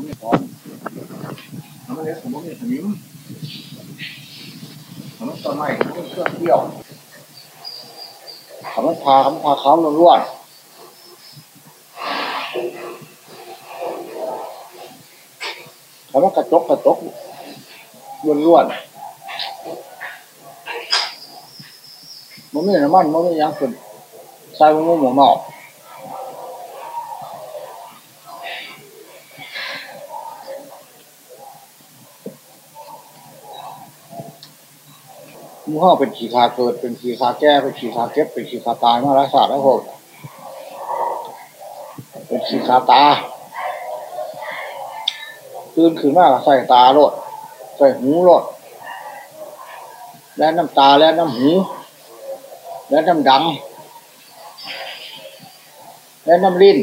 มันไม่พร้อมมันเล็กผมไม่สนิมมันต้นไม้มันเครื่องเที่ยวคำพาคำพาเขาล้วนคำว่ากระจกกระจกล้วนล้วนมันไม่น้ำมันมันไม่ยังขึ้นใส่มันหมูหมอก มูห่อเป็นขีคาเกิด เป็นขีคาแก้เป็นขีคาเก็บ เป็นขีคาตายมารักษาแล้วหดเป็นขีคาตาตื่นขึ้นมาใส่ตาโลดใส่หูโลดแล้วน้ำตาแล้วน้ำหู แล้วน้ำดัง แล้วน้ำลิ้น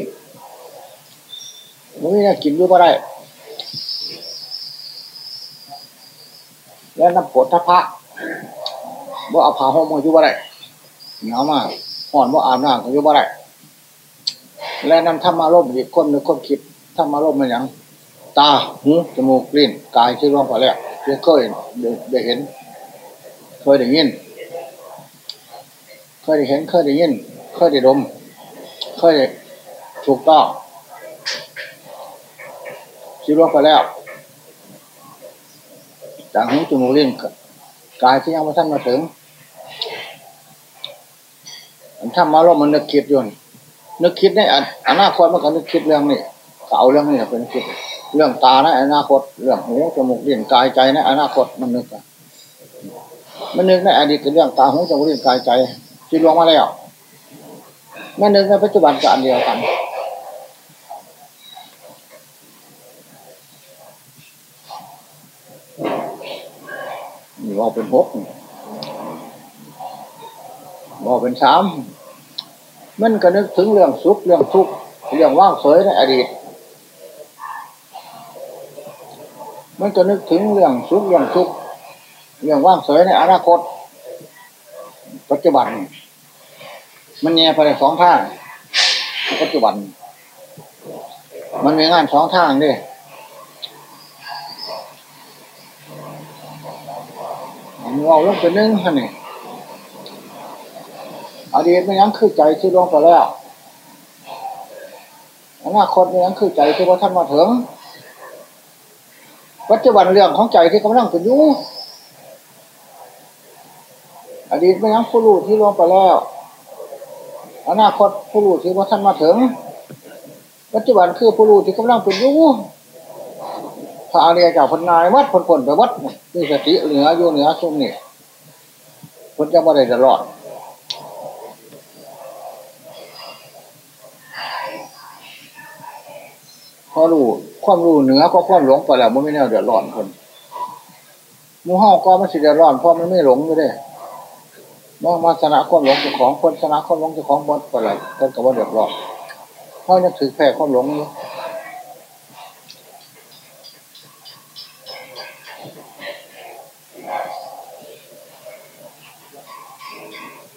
มันไม่กินด้วยก็ได้ แล้วน้ำปวดทัพพะ ว่าเอาผ้าห่มมาอยู่บ่ได้หนาวมากห่อนว่าอาบน้ำก็อยู่บ่ได้และนำธรรมาร่มอีกคนหนึ่งคนคิดธรรมาร่มมันยังตาหูจมูกลิ้นกายที่ร่องไปแล้วเคยได้เห็น เคยได้ยิน เคยได้เห็นเคยได้ยิน เคยได้ดม เคยได้ถูกต้องที่ร่องไปแล้วจากหูจมูกลิ้น กายที่ยังไม่ท่านมาถึงถ้ามาลมมันนึกคิดอยู่นึกคิดในอนาคตมันก็นึกคิดเรื่องนี้เอาเรื่องนี้เป็นคิด เรื่องตาในอนาคต เรื่องหูจมูกลิ้นกายใจในอนาคตมันนึกมันนึกในอดีตเรื่องตาหูจมูกลิ้นกายใจที่ลวงมาแล้วมันนึกในปัจจุบันก็อันเดียวกัน นี่ว่าเป็นหกว่าเป็นสามมันก็นึกถึงเรื่องสุขเรื่องทุกข์เรื่องว่างเฉยในอดีต มันก็นึกถึงเรื่องสุขเรื่องทุกข์เรื่องว่างเฉยในอนาคต ปัจจุบัน มันแย่ไปสองทางปัจจุบัน มันมีงานสองทางดิ เราลงไปนึ่งฮะนี่อดีตมันยังคือใจที่ลงไปแล้วอนาคตมันยังคือใจที่ว่าท่านมาถึงปัจจุบันเรื่องของใจที่กำลังเป็นอยู่อดีตมันยังผู้รู้ที่ลงไปแล้ว อนาคตผู้รู้ที่ว่าท่านมาถึง ปัจจุบันคือผู้รู้ที่กำลังเป็นอยู่ ระอริยเจ้าพนายวัดพนผลไปวัดนี่สติเหนืออยู่เหนือชุ่มนี่พนจะมาได้ตลอดพอรู้ความรู้เหนือก็ความหลงไปแล้วมันไม่แน่เดือดร้อนคนมูห้าก็ไม่สิเดือดร้อนเพราะมันไม่หลงอยู่ด้มามาชนะความหลงเจ้าของคนชนะความหลงเจ้าของบดไปเลยคนกับว่าเดือดร้อนเพราะยังถือแพ้ความหลงอยู่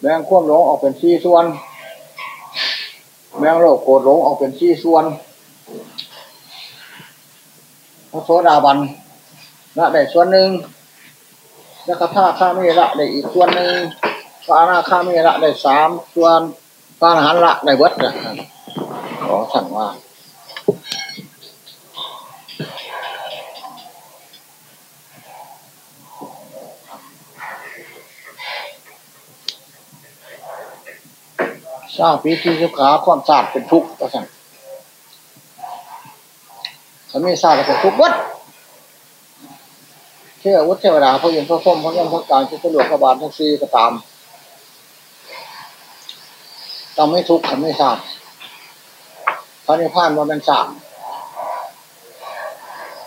แบ่งความหลงออกเป็นสี่ส่วน แบ่งโลกโกรธหลงออกเป็นสี่ส่วนพระโสดาบันละได้ส่วนหนึ่งแล้วก็ท่าข้ามีละได้อีกส่วนหนึ่งพระอนาข้ามีละได้สามส่วนพระอรหันต์ละได้เบิดนะขอสั่งว่า สร้างปีที่สุขาความศาสตร์เป็นทุกข์ก็สั่งเขาไม่ทราบเป็นทุกข์วัดเชื่อวัดเทวดาพระยินพระพุทธพระยมพระการที่ตำรวจพระบาลทั้งสี่ก็ตามต้องไม่ทุกข์เขาไม่ทราบพระนิพพานว่าเป็นศาสตร์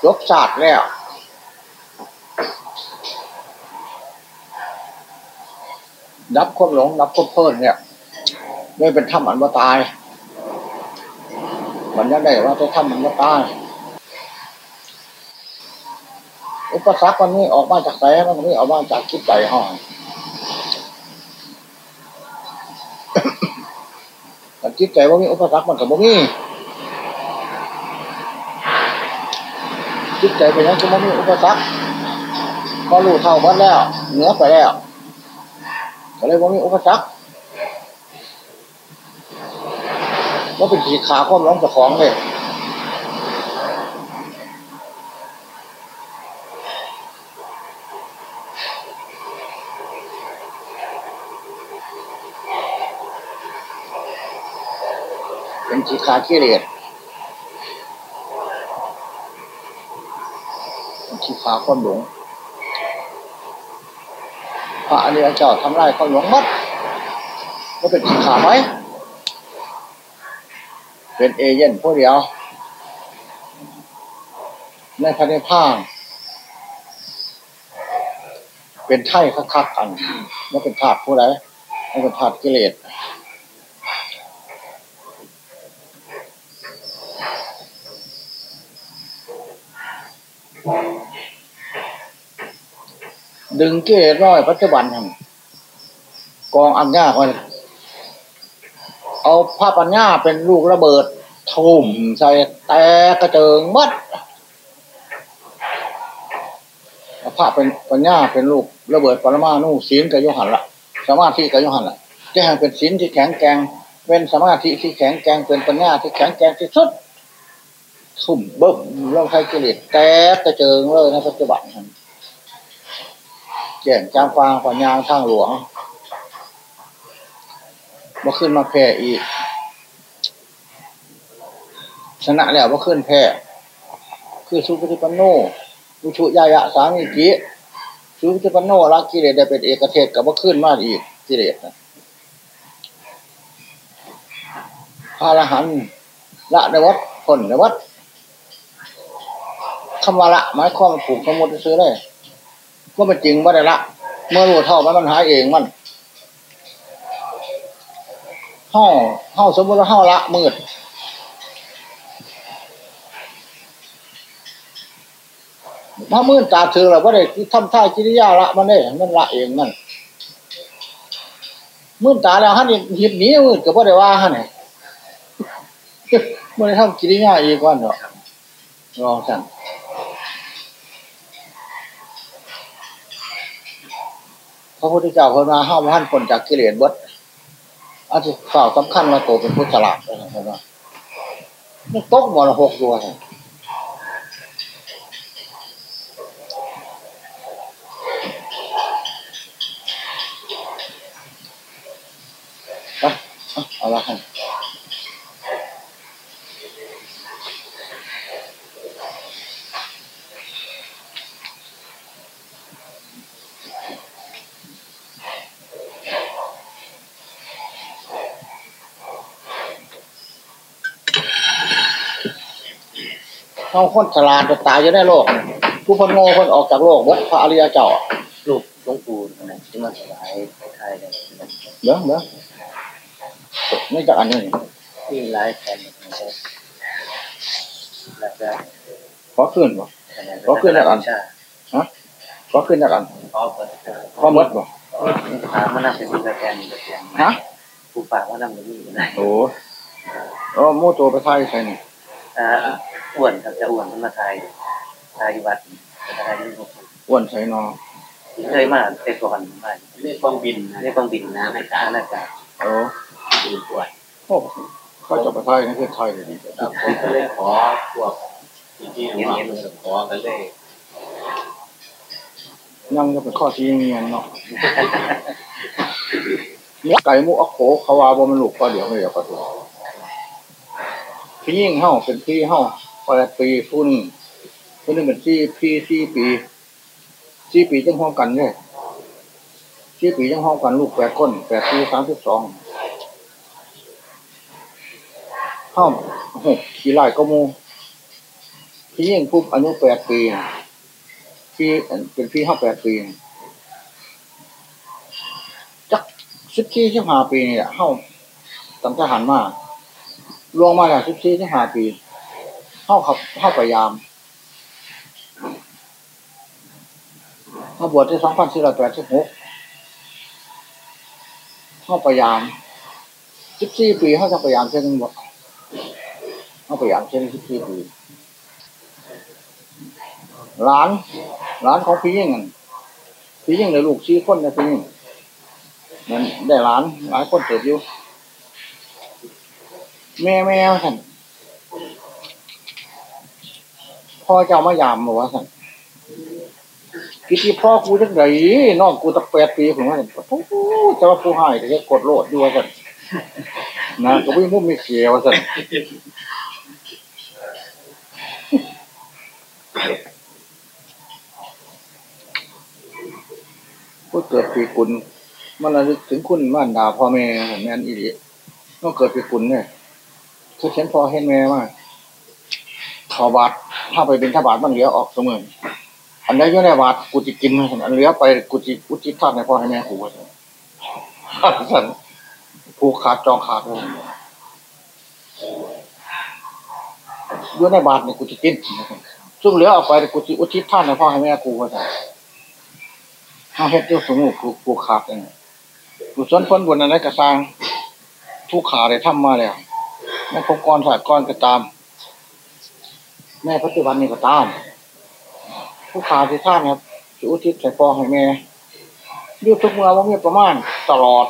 ยกศาสตร์แล้วดับความหลงดับความเพลินเนี่ย ไม่เป็นถ้ำอันว่าตายมันยังได้ว่าจะถ้ำอันว่าตายอุปสรรคมันนี่ออกมาจากแสมันนี่ออกมาจากคิดใจห้องแต่คิดใจว่ามีอุปสรรคมันกับบ่มีจิตใจเป็นยังก็ไม่มีอุปสรรคพอรู้เท่าหมดแล้วเหนือไปแล้วก็เลยว่ามีอุปสรรค ว่าเป็นขีขาข้อมร้องเจ้าของเลยเป็นขีขาขี้เหร่เป็นขีขาข้อมหลงพระอริยเจ้าทำลายข้อมหลงมัดก็เป็นขีขาไหม เป็นเอเย่นผู้เดียว ในพระนิพพานเป็นไถ่คักๆกันไม่เป็นธาตุผู้ใดไม่เป็นธาตุกิเลสดึงกิเลสร้อยปัจจุบันกองอันยากมัน เอาพระปัญญาเป็นลูกระเบิดทุ่มใส่แต่กระเจิงมัดพระเป็นปัญญาเป็นลูกระเบิดปรมาณูศีลกับโยหันละสมาธิกับโยหันละจะให้เป็นศีลที่แข็งแกร่งเป็นสมาธิที่แข็งแกร่งเป็นปัญญาที่แข็งแกร่งที่สุดทุ่มเบิ้มเรื่องใครกิเลสแต่กระเจิงเลยในปัจจุบันแก่งจามฟางปัญญาทางหลวง มาขึ้นมาแพ้อีก ชนะแล้วมาขึ้นแพ้คือสุปฏิปันโนอุชุยายะสามีกิสุปฏิปันโนละกิเลสได้เป็นเอกเทศกับมาขึ้นมาอีกกิเลสนะพระอรหันต์ละในวัดผลในวัดคำว่าละหมายความผูกสมุดซื้อได้ก็เป็นจริงว่าได้ละ เมื่อรู้เท่ามันมันหายเองมัน เฮ้าเฮ้าสมมติว่าเฮ้าละมืด ถ้ามืดตาเธอเราก็ได้ทำท่ากิริยาละมันได้มันละเองมันมืดตาแล้วฮันหิบหนีมืดก็บ่ได้ว่าฮันเนี่ยไม่ได้ทำกิริยาอีกวันเนาะรองสั่นพระพุทธเจ้าพนาห้ามท่านคนจากกิเลสบด อาจจะข่าวสำคัญมาโตเป็นผู้ฉลาดอะไรนะนี่ตกมรหกตัวไงไเอาคนฉลาดจะตายจะได้โลก ผู้คนโง่คนออกจากโลกวัดพระอริยเจ้าลูกหลวงปู่นะที่มาสลายไทยเลยเดี๋ยวเดี๋ยวไม่จากอันนี้ที่ไลฟ์แทนนะครับแล้วก็ขอขึ้นบ่ขอขึ้นแล้วกันใช่ขอขึ้นจากอันขอเปิดขอหมดบ่ถามว่านั่งเป็นผู้แทนอยู่แทนฮะผู้ฝากว่านั่งอยู่นี่นะโอ้โอ้โม่ตัวไปไทยใส่นี่อ่า อ้วนครับจะอ้วนขึ้นมาไทยไทยวัดไทยที่ผมอ้วนใส่นอเคยมาแต่ก่อนมาเรียกกองบินนะเรียกกองบินนะไม่กล้าน่ากาโอ้ดูปวดโอ้เขาจะไปไทยนี่คือไทยเลยดีแล้วผมก็เลยขอพวกที่ที่ว่ามันจะขอกันเลยยังจะเป็นข้อที่เงียนเนาะมุกไก่มุกอักโขเขาว่าบ่มันลูกก็เดี๋ยวไม่เดี๋ยวก็ถูกพี่ยิ่งเฮาเป็นพี่เฮา แปดปีผู้หนึงผู้หนึงเป็นสี่พี่สี่ปีสี่ปีจังห้องกันเนี่ยสี่ปีจังห้องกันลูกแปดคนแปดปีสามสิบสองเฮาหกขี่ไล่ก็โมพี่ยิ่งปุ๊บอายุแปดปีพี่เป็นพี่เฮาแปดปีจักสิบสี่สิบห้าปีเนี่แหละเฮาตั้งทหารมาลวงมาแล้วสิบสี่สิบห้าปี เฮาขับเฮาพยายามมาบวชที่สองพันสี่ร้อยแปดสิบหกเขาพยายามสิบสี่ปีเขาจะพยายามเช่นหมดเขาพยายามเช่นสิบสี่ปีหลานหลานของพี่ยิ่งนั่นพี่ยิ่งเลยลูกชี้คนนะพี่ยิ่งนั่นได้หลานหลายคนเกิดอยู่แม่แม่ท่าน พ่อเจ้ามายามบอกว่าท่นกิติพ่อกูจังไดน้องกูตั้งแปดปีผมว่าโอ้โหจะว่าผู้ให้แต่จะกดโลดด้วยท่นนะก็วิ่งมุ่งไม่เขียว่านผู้เกิดปีกุลมันระลึกถึงคุณม่านดาพ่อแม่แม่นอีหลีก็เกิดปีกุลเนี่ยคือเห็นพอเห็นแม่ว่า เขาบาดถ้าไปเป็นทบาทมันเหลือออกเสมออันใดอยู่ในบาทกูจะกินอันเหลือไปกูจะกูจะทอดในพ่อให้แม่กูสั่นผูกขาดจองขาดเลยอยู่ในบาทเนี่ยกูจะกินซึ่งเหลือออกไปกูจะอุทิศท่านในพ่อให้แม่กูว่าสั่นห้าเฮ็ดอยู่สมุกูกูขาดเองกูสนพ้นบนนั้นกระซังทุกขาได้ทำมาแล้วแม่พบกรศาสตร์กรก็ตาม แม่ปัจจุบันนี่ก็ตาม ผู้ขาที่ท่านครับสิอุทิศใส่ฟองให้แม่อยุทุกเมื่อว่ามีประมาณตลอด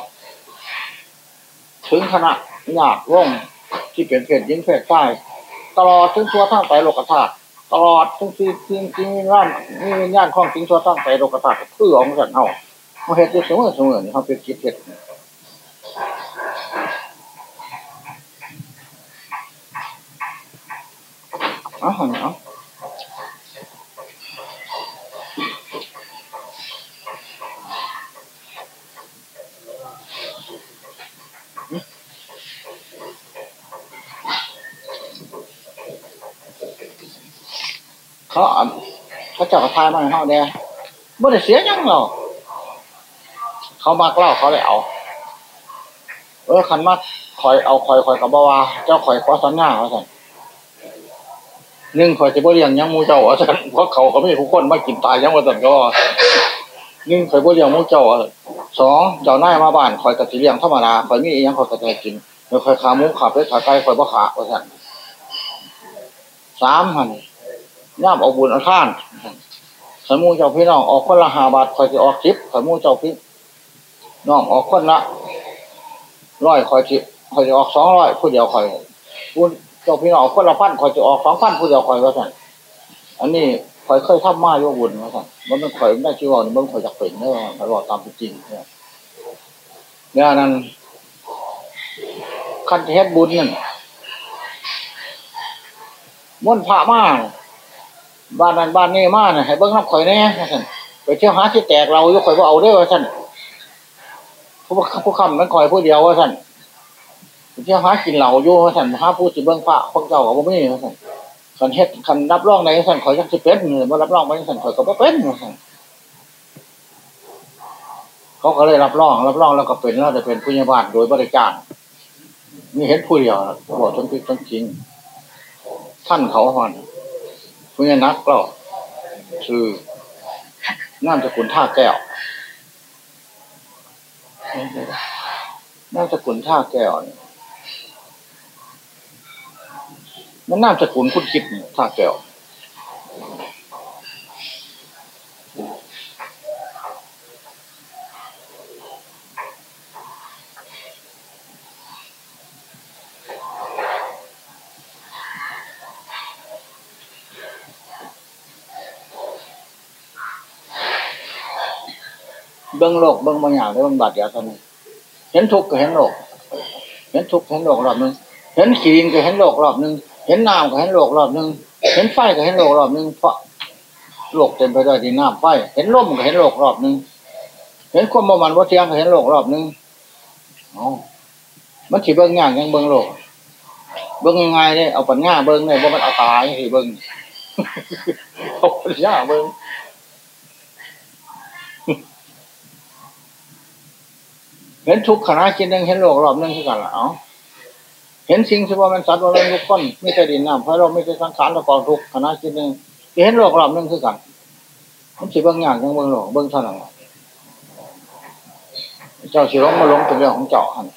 ถึงขณะญาติว่องที่เป็นเพศยิงเพศใต้ตลอดถึงตัวทั้งไตโลกธาตุตลอดถึงสิ่งสิ่งสิ่งวิญญาณมีวิญญาณของสิ่งตัวทั้งไตโลกธาตุเพื่อของกันเอาเหตุอยู่เสมอเสมอนี่เขาเป็นคิดเหตุ เอาหันเอาเขาเขาเจ้ากระทายมาให้เขาเนี่ยไม่ได้เสียยังหรอกเขามากเล่าเขาเลยเอา เออคันมาคอยเอาคอยคอยกับบาวาเจ้าคอยขอสัญญาเขาสั่น หนึ่งข่อยจะบ่เลี้ยงยังมูเจ้าอาจารย์เพราะเขาก็ไม่ผู้คนมากินตายยังว่าแต่นก็หนึ่งข่อยบ่เลี้ยงมูเจ้าอะสองเจ้าหน้ามาบ้านข่อยก็สิเลี้ยงธรรมดาข่อยมีอีหยังข่อยก็จะให้กินแล้วข่อยขามูขาเป็ดขาไก่ข่อยบ่ขาว่าซั่นสามหั่นย่ามเอาบุญเอาท่านสมมูเจ้าพี่น้องออกคนละห้าบาทข่อยสิออก10สมมูเจ้าพี่น้องออกคนละร้อยข่อยสิข่อยสิออก200ผู้เดียวข่อยผู้ เจ้าพี่น้องคนละพันข่อยจะออกสองพันผู้เดียวข่อยว่าสั่นอันนี้ข่อยเคยทำมาโยบุญว่าสั่นมันเป็นข่อยไม่ได้ชื่อว่านี่มันข่อยอยากเป็นเนอะข่อยบอกตามเป็นจริงเนี่ยเนี่ยนั้นคันเทศบุญนั่นม่วนพระมาบ้านนั้นบ้านนี้มาเนี่ยให้เบิ้งน้ำข่อยแน่ว่าสั่นไปเที่ยวหาที่แตกเรายกข่อยว่าเอาได้ว่าสั่นผู้ผู้คำนั้นข่อยผู้เดียวว่าสั่น เที่ยวหากินเหล่าอยู่ท่านหาผู้สิเบิ่งพระคนเก่าก็บ่มีท่นคันเฮ็ดคันรับรองในท่านข่อยจักสิเป็นบ่รับรองบ่ท่านข่อยก็บ่เป็นท่นเขาก็เลยรับรอง รับรองแล้วก็เป็นแล้วจะเป็นผู้ใหญ่บ้านโดยบริการนี่เห็นผู้เดียวบอกทั้งพิทั้งจริงท่านเขาฮอนผู้ใหญ่นักก็คือน้ามสกุลท่าแก้วน้ามสกุลท่าแก้วเนี่ย มันน่าจะขุนคุณคิดท่าแก้วเบิ้องโลกเบิ้องบางอย่างได้บางบาดยวเท่านี้เห็นทุกข์ก็เห็นโลก เห็นทุกข์เห็นโลกรอบหนึง เห็นขีนก็เห็นโลกรอบหนึ่ง เห็นน้ำก็เห็นโลกรอบหนึ่งเห็นไฟก็เห็นโลกรอบหนึ่งเพราะโลกเต็มไปด้วยดินน้ำไฟ เห็นลมก็เห็นโลกรอบหนึ่งเห็นความประมันว่าเทียงก็เห็นโลกรอบหนึ่งอ๋อมันถีเบิ้งอย่างยังเบิ้งโลก เบิ้งยังไงเนี่ยเอาปัญญาเบิ้งเนี่ยว่ามันเอาตายที่เบิ้งเอาปัญญาเบิ้งเห็นทุกขณะกินหนึ่งเห็นโลกรอบหนึ่งที่กันละเอ้า เห็นสิ่งที่ว่ามันสัตว์ว่ามันทุกคนไม่ใช่ดินน้ำเพราะเราไม่ใช่สังขารตะกอนทุกขณะจิตหนึ่งเห็นโลกรอบนึงคือกันมันสิเบื้องอย่างยังเบื้องโลกเบื้องท่านั้นเจ้าสิร้องมาลงเป็นเรื่องของเจ้าหัน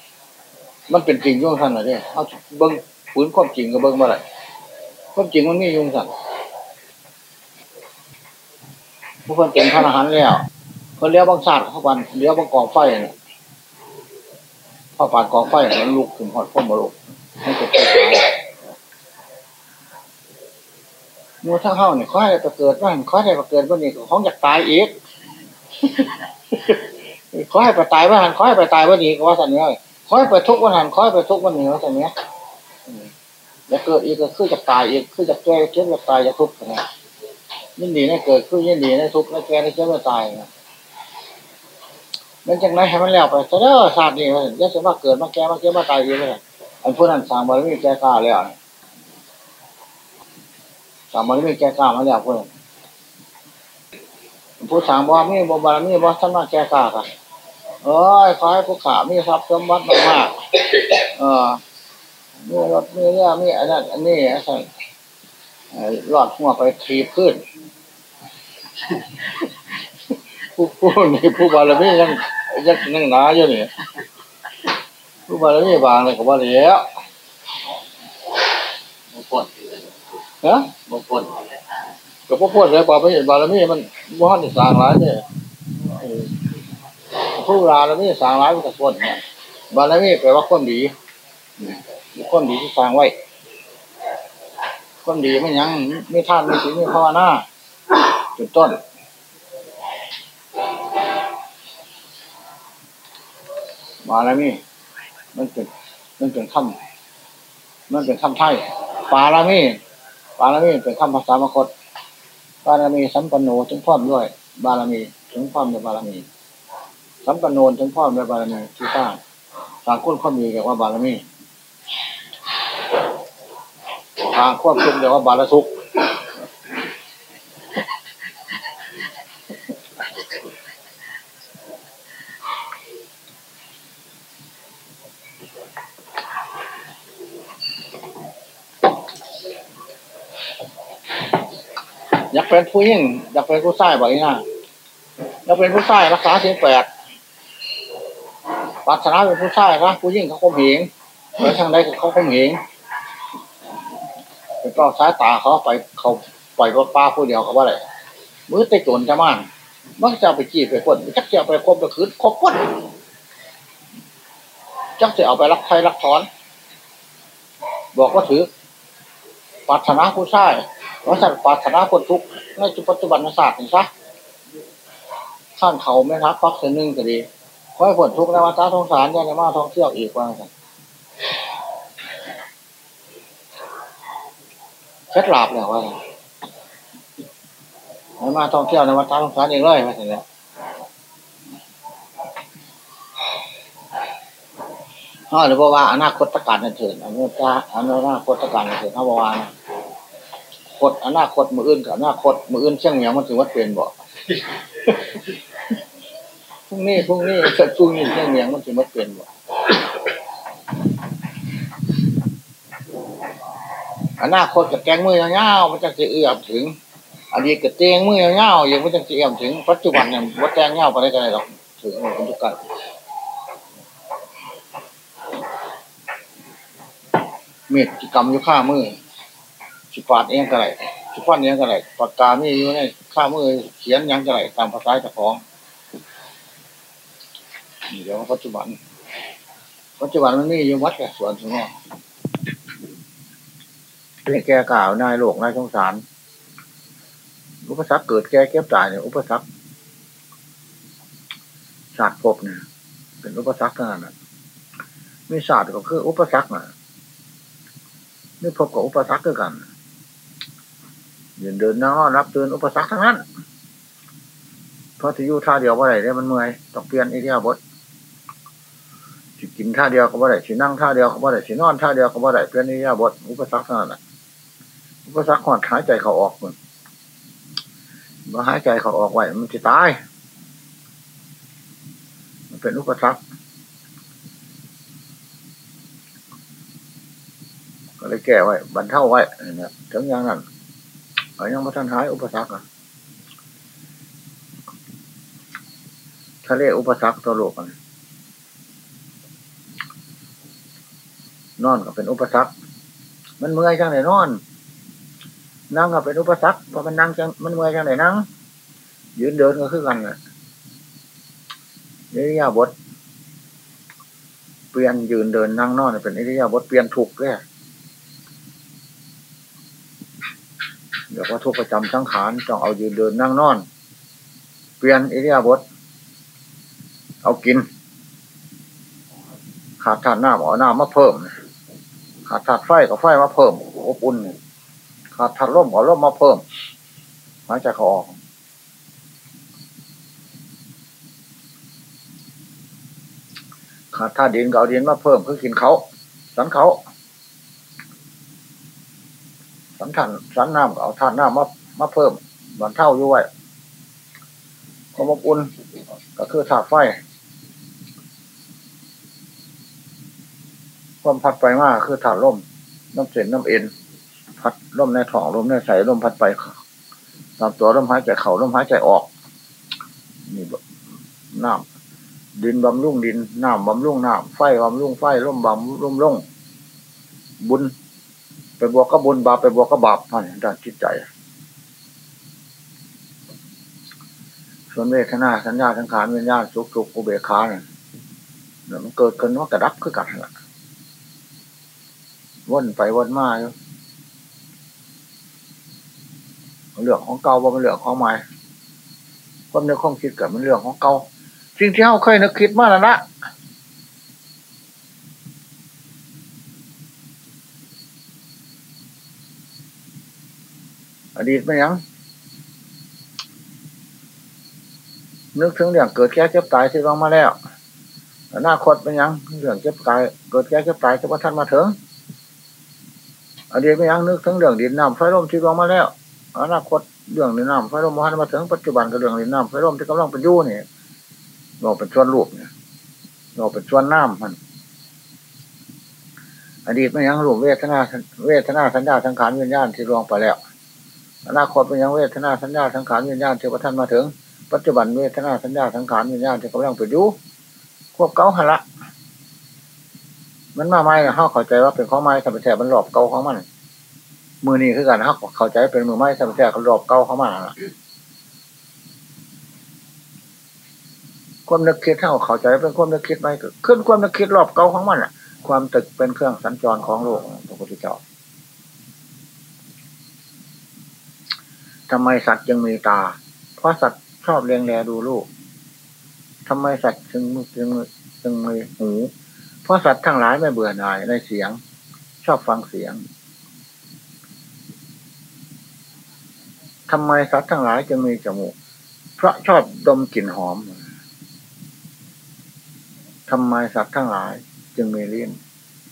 มันเป็นจริงยุ่งท่านเหรเนี่ยเอาเบื้องฝืนความจริงกับเบื้องเมื่อไรความจริงมันมียุ่งท่านผู้คนเป็นพระอรหันต์แล้วคนเลี้ยวบางชาติเข้าวันเลี้ยวบางกองไฟเนี่ยพอปาดกองไฟแล้วลุกถึงหอดพ่อมาลุก ให้เกิดมูทั้งเฮาเนี่ยขอให้ไปเกิดบ้านขอให้ไปเกิดบ้านนี้ของอยากตายอีกขอให้ไปตายบ้าหันขอให้ไปตายบ้านนี้ก็ว่าสันนี้ขอให้ไปทุกข์วันหันขอให้ไปทุกข์วันนี้ว่าสันนี้อย่าเกิดอีกก็คือจะตายอีกคือจะแก่เจ็บจะตายจะทุกข์นะยินดีในเกิดคือยินดีในทุกข์ในแก่ในเจ็บในตายนะมันจังไรให้มันแล้วไปซะเด้อศาสตร์นี่มันจะสามาเกิดมาแก่มาเจ็บมาตายอีกเลย อันพวกนั้นสางบารมีแก่กล้าแล้วสางบารมีแก่กล้ามาแล้วพวกนั้นผู้สางบารมีบารมีบ่ท่านมาแก่กล้าค่ะเอ้ยขอให้ผู้ขามีทรัพย์สมบัติมากๆเออมีรถมีเรือมีอันนั้นอันนี้อันนั้นหลอดหัวไปทีขึ้นผู้ผู้นี่ผู้บารมียังยังยังหนาอยู่นี่ ผู้บารมีบางเลยก็ว่าแล้วบางคนนะบางคนก็พวกพูดเลยบารมีบารมีมันบ้านที่สร้างร้านเนี่ยเออผู้บารมีสร้างร้านมันก็คนเนี่ยบารมีแปลว่าคนดีคนดีที่สร้างไว้คนดีไม่ยังไม่ท่านไม่ศีลไม่ภาวนาจุดต้นบารมี มันเป็นมันเป็นคำมันเป็นคำไทยปารามีปารามีเป็นคำภาษามคตปารามีสัมปันโนถึงพร้อมด้วย บารมีถึงพร้อมด้วยบารมี สัมปันโนถึงพร้อมด้วยบารมีที่สร้างสร้างคุณข้อมีเรียกว่าบารมีทางควบคุมเรียกว่าบารทุกข์ อยากเป็นผู้ยิ่งอยากเป็นผู้ชายบ่อยนะอยากเป็นผู้ชายรักษาสิ่งแปดปรารถนาเป็นผู้ชายนะผู้ยิ่งเขาคมเหงแล้วทางใดเขาคมเหงเป็นก็สายตาเขาไปเขาปล่อยรถป้าผู้เดียวเขาว่าอะไรมือเตะโจนจะมั่นมักจะเอาไปจีบไปคนจักจะไปคบไปคืนคบคนจักจะเอาไปรักใครรักถอน บอกว่าถือ ปรารถนาผู้ชายว่าสัตว์ปรารถนาคนทุกข์ในจุปัจจุบันศาสตร์นี่ซะข้านเขาไม่รับพักเส้นหนึ่งก็ดีขอให้ผลทุกข์ในวัฏสงสารยังในมาท่องเที่ยวอีกว่าสันเคล็ดลับแล้วว่าในมาท่องเที่ยวในวัฏสงสารอีกเลยว่าสันเนี่ ยฮะหรือว่าอนาคตการนั่นเถิดอนุตาอนาคตการนั่นเถิดเขาบอกว่าคตอนาคตมืออื่นกับอนาคตมืออื่นเชี่ยงเหนียวมันถือว่าเปลี่ยนบ่พรุ่งนี้พรุ่งนี้เกิดพรุ่งนี้เชี่ยงเหนียวมันถือว่าเปลี่ยนบ่อนาคตกับแกงมือยาวๆมันจะเอื้อมถึงอดีตกับเตียงมือยาวๆย่างมันจะเอื้อมถึงปัจจุบันเนี่ยว่าแกงยาวไปได้กันหรอกถึงมันทุกกัน เม็ดกิกรรมอยู่ข้ามือสิปาดเองก็ไรสิฟันเองก็ไรปากกามีอยู่ในข้ามือเขียนยังก็ไรตามภาษาจ้าของนี่เดี๋ยวปัจจุบัน ปัจจุบันมันมีอยู่วัดแก่สวนสมองเป็นแก่กล่าวนายโลกนายสงสาร อุปสรรคเกิดแก่เก็บตายเนี่ยอุปสรรคศาสตร์ภพเนี่ยเป็นอุปสรรคขนาดนั้นมีศาสตร์ก็คืออุปสรรคน่ะ นี่พบกับอุปสรรคกันยืนเดินนั่งนอนรับตื่นอุปสรรคทั้งนั้นเพราะที่อยู่ท่าเดียวว่าไรได้มันเมื่อยต้องเปลี่ยนอีกที่บดสิกินท่าเดียวก็ว่าไรสินั่งท่าเดียวก็ว่าไรสินอนท่าเดียวก็ว่าไรเปลี่ยนอีกที่บดอุปสรรคทั้งนั้นอุปสรรคหอดหายใจเขาออกมันมาหายใจเขาออกไว้มันจะตาย มันเป็นอุปสรรค เลยแก้ไว้บรรเทาไว้เนี่ยถึงอย่างนั้นอายังมาทันหายอุปสรรคอะทะเลอุปสรรคตัวโลกกันนอนก็เป็นอุปสรรค มันเมื่อยจังไหนนอน นั่งก็เป็นอุปสรรคเพราะมันนั่งจังมันเมื่อยจังไหนนั่ง ยืนเดินก็คือกันนะอิริยาบถเปลี่ยนยืนเดินนั่งนอนเป็นอิริยาบถเปลี่ยนถูกเลยเดี๋ยวว่าทุกประจำสังขารต้องเอายืนเดินนั่งนอน เปลี่ยนอิริยาบถเอากิน ขาดธาตุน้ำเอาน้ำมาเพิ่ม ขาดธาตุไฟก็ไฟมาเพิ่มอบอุ่นขาดธาตุลมเอาลมมาเพิ่มหายใจเขาออกขาดธาตุดินก็เอาดินมาเพิ่มคือกินเขาสันเขา สันทันสันน้ำก็เอาธาตุน้ำมามาเพิ่มบนเท่าอยู่ไว้ความอบอุ่นก็คือธาตุไฟ ความพัดไปมากคือถาดลมน้ำเส้นน้ำเอ็น พัดลมในท้องลมในใส่ลมพัดไปตามตัวลมหายใจเข่าลมหายใจออกนี่น้ำดินบำรุงดินน้ำบำรุงน้ำไฟบำรุงไฟลมบำรุงลมบุญ ไปบวกก็บุญบาปไปบวกก็บาปนั่นด้านจิตใจ ส่วนเวทนาสัญญาสังขารวิญญาณสุขสุขอุเบกขาเนี่ยมันเกิดขึ้นว่ากระดับขึ้นกันละวนไปวนมาอยู่เรื่องของเก่าว่ามันเรื่องของใหม่ความนึกความคิดเกิดมันเรื่องของเก่าสิ่งที่เขาเคยนึกคิดมาแล้วนะ ดีตไม่ยังนึกถึงเรื่องเกิดแก่เจ็บตายที่ลองมาแล้วอนาคตเป็นยังเรื่องเจ็บตายเกิดแก่เจ็บตายจะว่าท่านมาถึงอดีตไม่ยังนึกถึงเรื่องดินน้ำไฟลมที่ลงมาแล้วอนาคตเรื่องดินน้ำไฟลมมามาถึงปัจจุบันก็เรื่องดินน้ำไฟลมที่กำลังเป็นยู่นี่เราเป็นชวนรูปเนี่ยเราเป็นชวนน้ำมันอดีตไม่ยังรูปเวทนาเวทนาสัญญาสังขารวิญญาณที่ลงไปแล้ว อนาคตเป็นยังเวทนาสัญญาสังขารวิญญาณเที่พระท่านมาถึง ปัจจุบันเวทนาสัญญาสังขารวิญญาณที่กำลังเป็นยู่ควบเก้าหันละ มันมาไม่เขาเข้าใจว่าเป็นของไม้สัมปทานมันหลอบเก่าของมันมือนี้คือกันเขาเข้าใจเป็นมือไม้สัมปทานเขาหลอบเก่าของมันความนึกคิดเท่าเข้าใจเป็นความนึกคิดไหมขึ้นความนึกคิดรอบเก่าของมันอะ ความตึกเป็นเครื่องสัญจรของโลกพระพุทธเจ้า ทำไมสัตว์ยังมีตา เพราะสัตว์ชอบเลี้ยงแลดูลูกทำไมสัตว์จึงจึงจึงมีหู เพราะสัตว์ทั้งหลายไม่เบื่อหน่ายในเสียง ชอบฟังเสียงทำไมสัตว์ทั้งหลายจึงมีจมูก เพราะชอบดมกลิ่นหอมทำไมสัตว์ทั้งหลายจึงมีลิ้น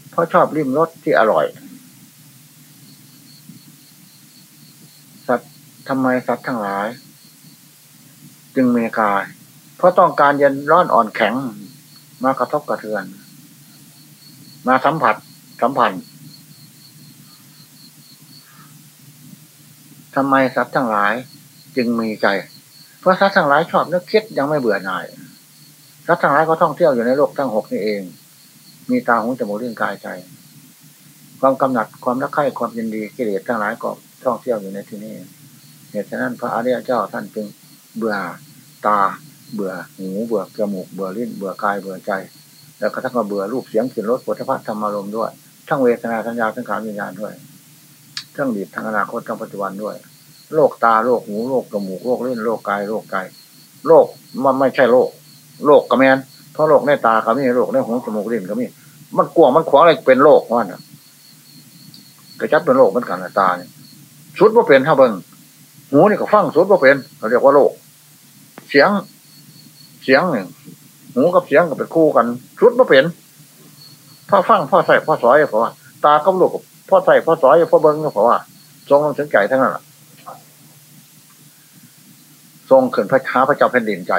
เพราะชอบลิ้มรสที่อร่อย สัตว์ ทำไมสัตว์ทั้งหลาย จึงมีกาย เพราะต้องการเย็นร้อนอ่อนแข็ง มากระทบกระเทือน มาสัมผัสสัมพันธ์ทำไมสัตว์ทั้งหลายจึงมีใจ เพราะสัตว์ทั้งหลายชอบนึกคิดยังไม่เบื่อหน่าย สัตว์ทั้งหลายก็ท่องเที่ยวอยู่ในโลกทั้งหกนี่เอง มีตาหูจมูกลิ้นกายใจ ความกำหนัดความรักใคร่ความยินดีกิเลสทั้งหลายก็ท่องเที่ยวอยู่ในที่นี้ เหตุฉะนั้นพระอริยเจ้าท่านจึงเบื่อตาเบื่อหูเบื่อจมูกเบื่อลิ้นเบื่อกายเบื่อใจ แล้วก็ทั้งมาเบื่อรูปเสียงกลิ่นรสปุถะพัฒธรรมารมด้วย ทั้งเวทนาสัญญาสังขารวิญญาณด้วย ทั้งดีทั้งอนาคตทั้งปัจจุบันด้วย โรคตาโรคหูโรคจมูกโรคลิ้นโรคกายโรคใจโรคมันไม่ใช่โรคโรคกระแมนเพราะโรคในตาก็มีโรคในหูจมูกลิ้นก็มีมันกลัวมันขวางอะไรเป็นโรคมันกระจับเป็นโรคเหมือนกันตาเนี่ยสุดว่าเป็นเถ้าเบิง หูนี่ก็ฟังสุดว่าเป็นเขาเรียกว่าโรคเสียง เสียงหนึ่งหูกับเสียงก็เป็นคู่กันชุดมาเป็นพ่อฟังพ่อใส่พ่อสอยเพราะว่า ตากับลูกพ่อใส่พ่อสอยพ่อเบิ้งก็เพราะว่าทรงลงถึงใจทั้งนั้นะทรงขึ้นพระช้าพระเจ้าแผ่นดินใจ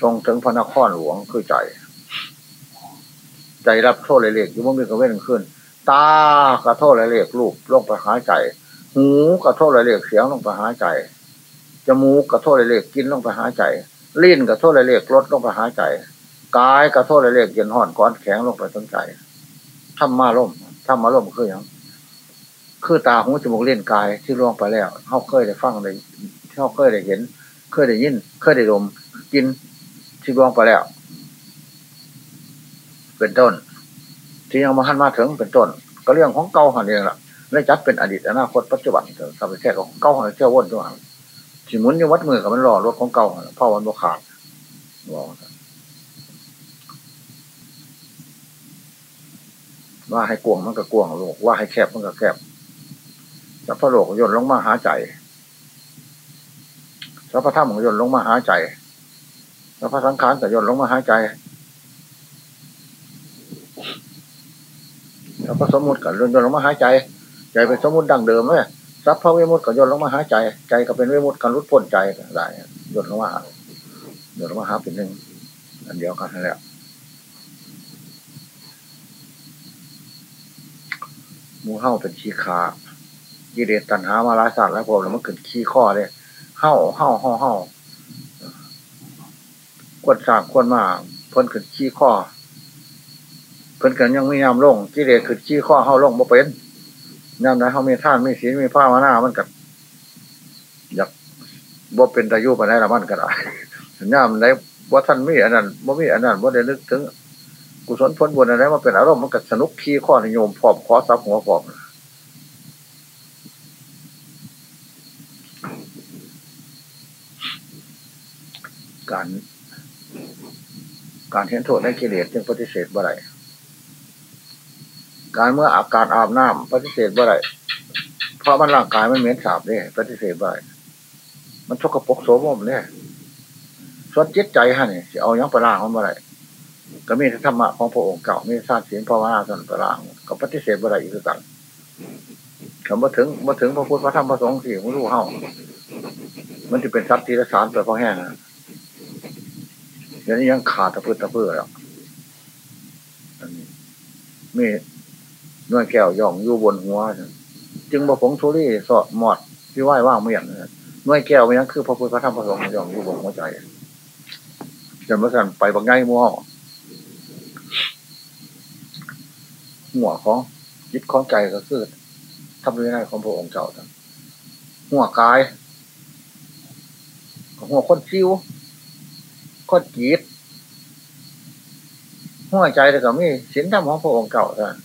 ทรงถึงพระนครหลวงคือใจ ใจรับโทษเลยเรียกอยู่มั่มีกระเว้นขึ้น ตากระโทษเลยเรียกลูกลงไปหายใจ หูกระโทษเลยเรียกเสียงลงไปหายใจ จมูกกระโทษเลยเรียกกินลงไปหายใจ ลิ้นกับโทษอะไรเรียกลดลงไปหายใจ กายกับโทษอะไรเรียกเย็นห่อนก้อนแข็งลงไปสนใจทำมาล่มทำมาล่มคืออย่างคือตาหูจมูกเล่นกายที่ล่วงไปแล้วเขาเคยได้ฟังในที่เขาเคยได้เห็น เคยได้ยิน เคยได้ดมกินที่ล่วงไปแล้ว เป็นต้น ที่ยังมาหันมาถึงเป็นต้น ก็เรื่องของเก่าหันเองล่ะ ไม่จัดเป็นอดีตอนาคตปัจจุบันทำไปแค่ของเก่าหันเที่ยววนด้วยหันที่หมุนยังวัดมือกับมันรอรถของเก่าพ่อวันบกขาดบอกว่าให้กวงมันก็กวงโลกว่าให้แคบมันก็แคบสัพพะโลกยนลงมาหาใจสัพพะธรรมยนลงมาหาใจสัพพะสังขารก็ยนลงมาหาใจสัพพะสมมุติก็ยนลงมาหาใจ ใจเป็นสมมติดังเดิมเลยสัพพะเวมุตก็ย่นลงมาหาใจ ใจก็เป็นเวมุตการรุดพ้นใจได้ย่นลงมาหายนลงมาหาเป็นหนึ่งอันเดียวกันแหละมูเฮ้าเป็นขี้ขากิเลสตัณหามาลาสัตว์แล้วพอแล้วมันเกิดขี้ข้อเลยเฮ้าเฮ้าเฮ้าเฮ้าควรสางควรมาเพิ่นขึ้นขี้ข้อ เพิ่นกันยังไม่ยามลงกิเลสขึ้นขี้ข้อเฮ้าลงบ่เป็น ยามไหนเฮ้ามีท่านมีศีลมีผ้ามาหน้ามันกัอยากบ่เป็นตายุปานละมันก็ได้ยามไหนว่าท่านมีอันนั้นบ่มีอันนั้นบ่ได้นึกถึง กุศลผลบุญอะไรมาเป็นอารมณ์มันก็สนุกขี้ข้อนิยมพร้อมขอซับหัวพร้อมการการเห็นโทษในกิเลสจึงปฏิเสธบ่ได้ การเมื่ออาการอาบน้ำปฏิเสธบ่ได้เพราะมันร่างกายมันเหม็นสาบเนี่ยปฏิเสธบ่ได้มันชกกระปกโสมมเนี่ยส่วนจิตใจฮะเนี่ยจะเอายังไปล่างมันบ่ได้ก็มีธรรมะของพระองค์เก่ามีชาติศีลภาวนาส่วนไปล่างก็ปฏิเสธบ่ได้อีกคือกันคำว่าถึงมาถึงพระพุทธพระธรรมพระสงฆ์สี่ไม่รู้เฮามันจะเป็นทรัพย์ที่ละสารไปพระแห้งนะเดี๋ยวนี้ยังขาดตะพื้นตะเพื่อแล้วมี น้อยแก้วย่องอยู่บนหัว จึงบ่ผงทุรีสอดหมอดที่ไหว้ว่างเมียนน้อยแก้วมันยังคือพระพุทธพระธรรมพระสงฆ์ย่องอยู่บนหัวใจจนเมื่อสันไปบางไงมัวหัวของยึดของใจก็คือทำด้วยได้ของพระองค์เจ้าทั้งหัวกายหัวคนซิวคนจีดหัวใจแต่ก็มีสินธรรมของพระองค์เก่าท่าน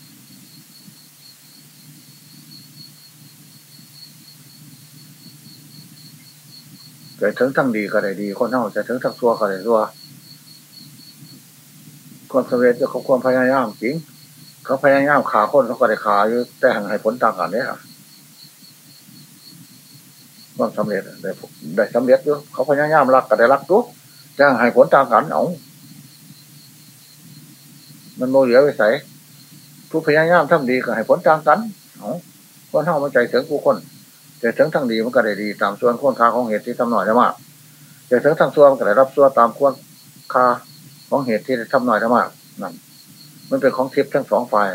จะถึงทั้งดีก็ได้ดี คนเท่าจะถึงทั้งซัวก็ได้ซัวคนสำเร็จจะเขาความพยายามจริง เขาพยายามขาคนเขาก็ได้ขาอยู่แต่ห่างให้ผลต่างกันเนี่ยความสำเร็จได้ได้สำเร็จด้วยเขาพยายามรักก็ได้รักด้วยแต่ห่างให้ผลต่างกันเอามันโมเหลือไปใส่ผู้พยายามทำดีก็ให้ผลต่างกันเอาคนเท่ามันใจถึงผู้คน แต่ถึงทั้งดีมันก็ได้ดี ตามส่วนควรค่าของเหตุที่ทำหน่อยได้มากแต่ถึงทั้งส่วนมันก็ได้รับส่วนตามควรค่าของเหตุที่ทำหน่อยได้มากนั่นมันเป็นของทิพย์ทั้งสองฝ่าย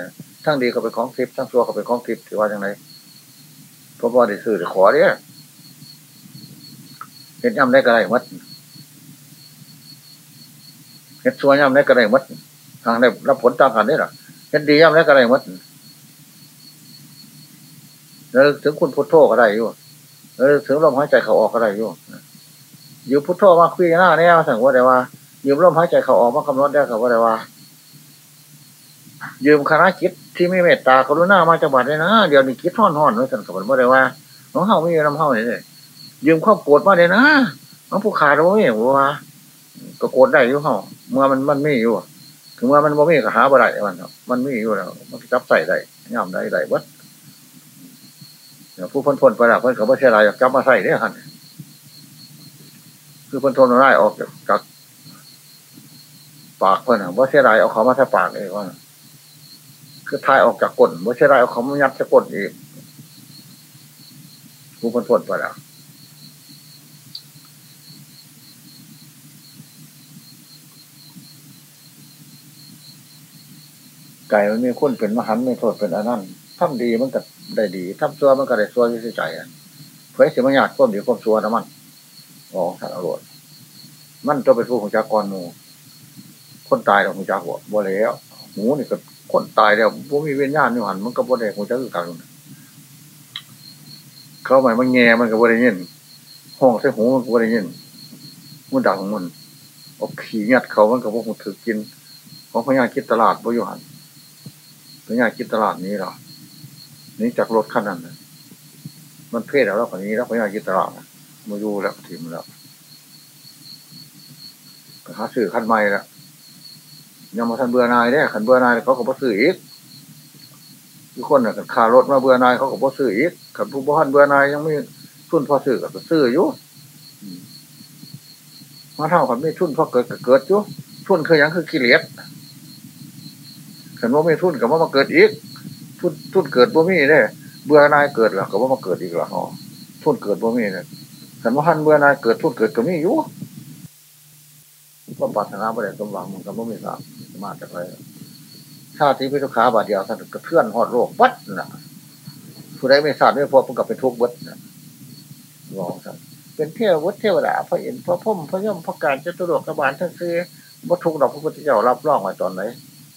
ทั้งดีก็เป็นของทิพย์ทั้งชั่วนก็เป็นของทิพย์ถือว่าอย่างไรพราะว่าได้ซื้อได้ขอเนี่ยเห็นย่ำได้ก็ได้มัดเห็นชั่วนย่ำได้ก็ได้มัดทางได้รับผลต่างกันนี่หรอเห็นดีย่ำได้ก็ได้มัด แล้วถึงคุณพุทโธก็ได้อยู่แล้วถึงลมหายใจเขาออกก็ได้อยู่อยู่พุทโธมาคุยหน้าเนี่ยสั่งว่าแต่ว่า ยืมลมหายใจเขาออกมากำหนดได้เขาว่าแต่ว่า ยืมคณะคิดที่ไม่เมตตากรุณามาจังหวัดเลยนะเดี๋ยวนี้คิดท่อนห่อนไว้สั่งกับว่าแต่ว่าน้องเฮาไม่มีน้ำเฮาเลยยืมข้าวโกดมาเลยนะน้องผู้ขาดเราไม่เห็นว่าก็โกดได้อยู่เฮาเมื่อมันมันไม่อยู่ถึงเมื่อมันไม่ก็หาบ่ได้มันมันไม่อยู่แล้วมันจับใส่ได้ย่ำได้ได้วัด ผู้พ้นพ้นไปแล้วเพิ่นกับว่าเสียดายจับมาใส่ได้หันคือพ้นทนได้ออกจากปากเพิ่นว่าเสียดายเอาเขามาใส่ปากเองว่าคือทายออกจากก้นว่าเสียดายเอาเขามายัดจากก้นอีกผู้พ้นพ้นไปแล้วไก่มันมีคุณเป็นมหันไม่โทษเป็นอนันต์ทำดีมันก็ ได้ดีทำซัวมันก็ได้ซัวที่ใจอะเพื่อสิมันอยากก้มดีก้มซัวนะมันอ๋อท่านอรวจมันจะเป็นผู้ของจากรมูคนตายเราของจากหัวบ่แล้วหูนี่ก็คนตายแล้วพวกมีเวียนญาณอยู่หันมันก็บ่ได้ของจากคือกันเขาหมายมันแง่มันก็บ่ได้เงินห้องใส่หูมันก็บ่ได้ยินมันดังของมันเอาขี้ยัดเขามันก็บ่คงถือกินของพญาคิดตลาดบ่อยู่หันพญาคิดตลาดนี้หรอ นี้จากรถคันนั้นนะมันเพศแล้วคนนี้แล้วพญาคิดตลาดมาอยู่แล้วทีมแล้วหาซื้อคันใหม่แล้วยังมาทันเบื่อนายได้ขันเบื่อนายเขาก็บ่ซื้ออีกทุกคนน่ะขันคารถมาเบื่อนายเขาก็บ่ซื้ออีกขันผู้บ่ทันเบื่อนายยังไม่ทุนพอซื้อก็ซื้ออยู่มาเท่ากันไม่ทุนพอเกิดก็เกิดอยู่ทุนคือยังคือกิเลสขันว่าไม่ทุนกับว่ามาเกิดอีก ทุนทุนเกิดบ่มีได้เบื่อนายเกิดหรอก็ว่ามาเกิดอีกหรออ๋อทุนเกิดบ่มีเนี่ยขันว่าทันเบื่อนายเกิดทุนเกิดก็มีอยู่ก็ปรารถนาบ่ได้สมหวังมันก็บ่มีสามมาจากอะไรชาติที่พิทุขาบาดเดียวท่านกระเทือนหอดโลกวัดน่ะผู้ใดไม่ทราบไม่พอมันก็เป็นทุกข์วัดน่ะบอกท่านเป็นเทววัดเทวดาพระอินทร์พระพุ่มพระย่อมพระการเจตุรกบาลทั้งสี่วัตถุดอกพระพุทธเจ้ารับรองไว้ตอนไหน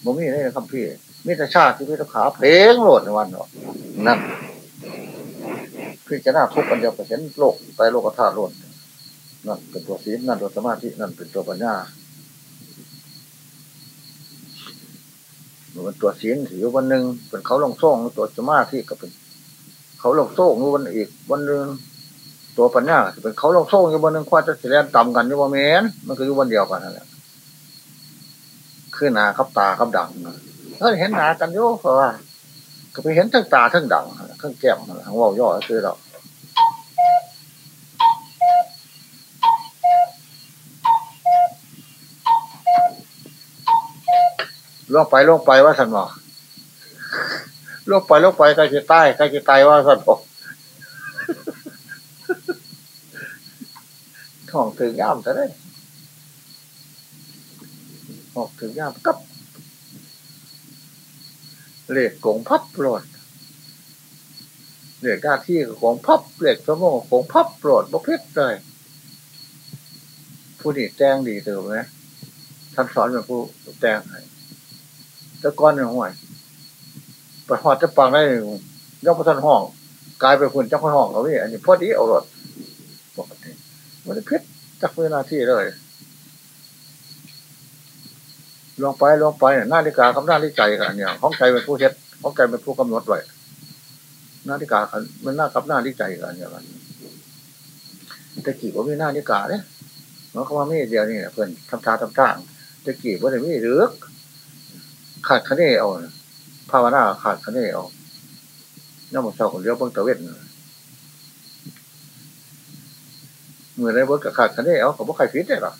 บ่มีในคำพี่ มีแต่ชาติที่พิทุขาเพลงโหลดในวันนั่นพิจารณาทุกข์ปัญญาเปอร์เซ็นต์โลกไตรโลกธาตุโลดนั่นเป็นตัวศีลนั่นตัวสมาธินั่นเป็นตัวปัญญามันตัวศีลถือวันหนึ่งเป็นเขาลงส่งตัวสมาธิก็เป็น เขาลงโซ่งวันอีกวันหนึ่งตัวปัญญาเป็นเขาลงโซ่งอยู่วันหนึ่งควาจะสิแลนต่ำกันอยู่ว่าเมนมันก็อยู่วันเดียวกันนั่นแหละคือหนากับตากับดังก็ เห็นหนากันอยู่เพราะว่าก็ไปเห็นทั้งตาทั้งดังทั้งแก้มทั้งว่าย่อคือเราลงไปลงไปว่าสันบอกลงไปลงไปใกล้จะตายใกล้จะตายว่าสันบอกท้องถึงย่ามซะได้ออกถึงย่ามกับ เหล็กกงพับโปรดเหล็กหน้าที่ของพับเหล็กสมองของพับโปรดบกเพชรเลยผู้นี่แจ้งดีเติมไหมท่านสอนเป็นผู้แจ้งให้แต่ก้อนหนึ่งห่วยไปหอดจะปังได้ยกพระท่านห้อง กลายเป็นคนเจ้าพระห้องเอาไว้อันนี้พอดีเอารถปกติมันเพชรจักเวลาที่เลย ลงไปลงไปหน้าฬิกากับหน้าฬิกากันเนี่ยของใจเป็นผู้เฮ็ดของใจเป็นผู้กำหนดไว้หน้าฬิกากันมันหน้ากับหน้าฬิกากันเนี่ยกันตะกี้ว่ามีหน้าฬิกาเนี่ยมันเขาว่าไม่เดียวนี่เพื่อนทำตาทำตางตะกี้ว่าได้ไม่หรือขาดคะแนนเอาภาวนาขาดคะแนนเอาน้ำมันเศร้าคนเลี้ยวเบิ้งตะเวนเมื่อไรเบิ้งกับขาดคะแนนเอาเขาบอกใครฟิตได้หรอ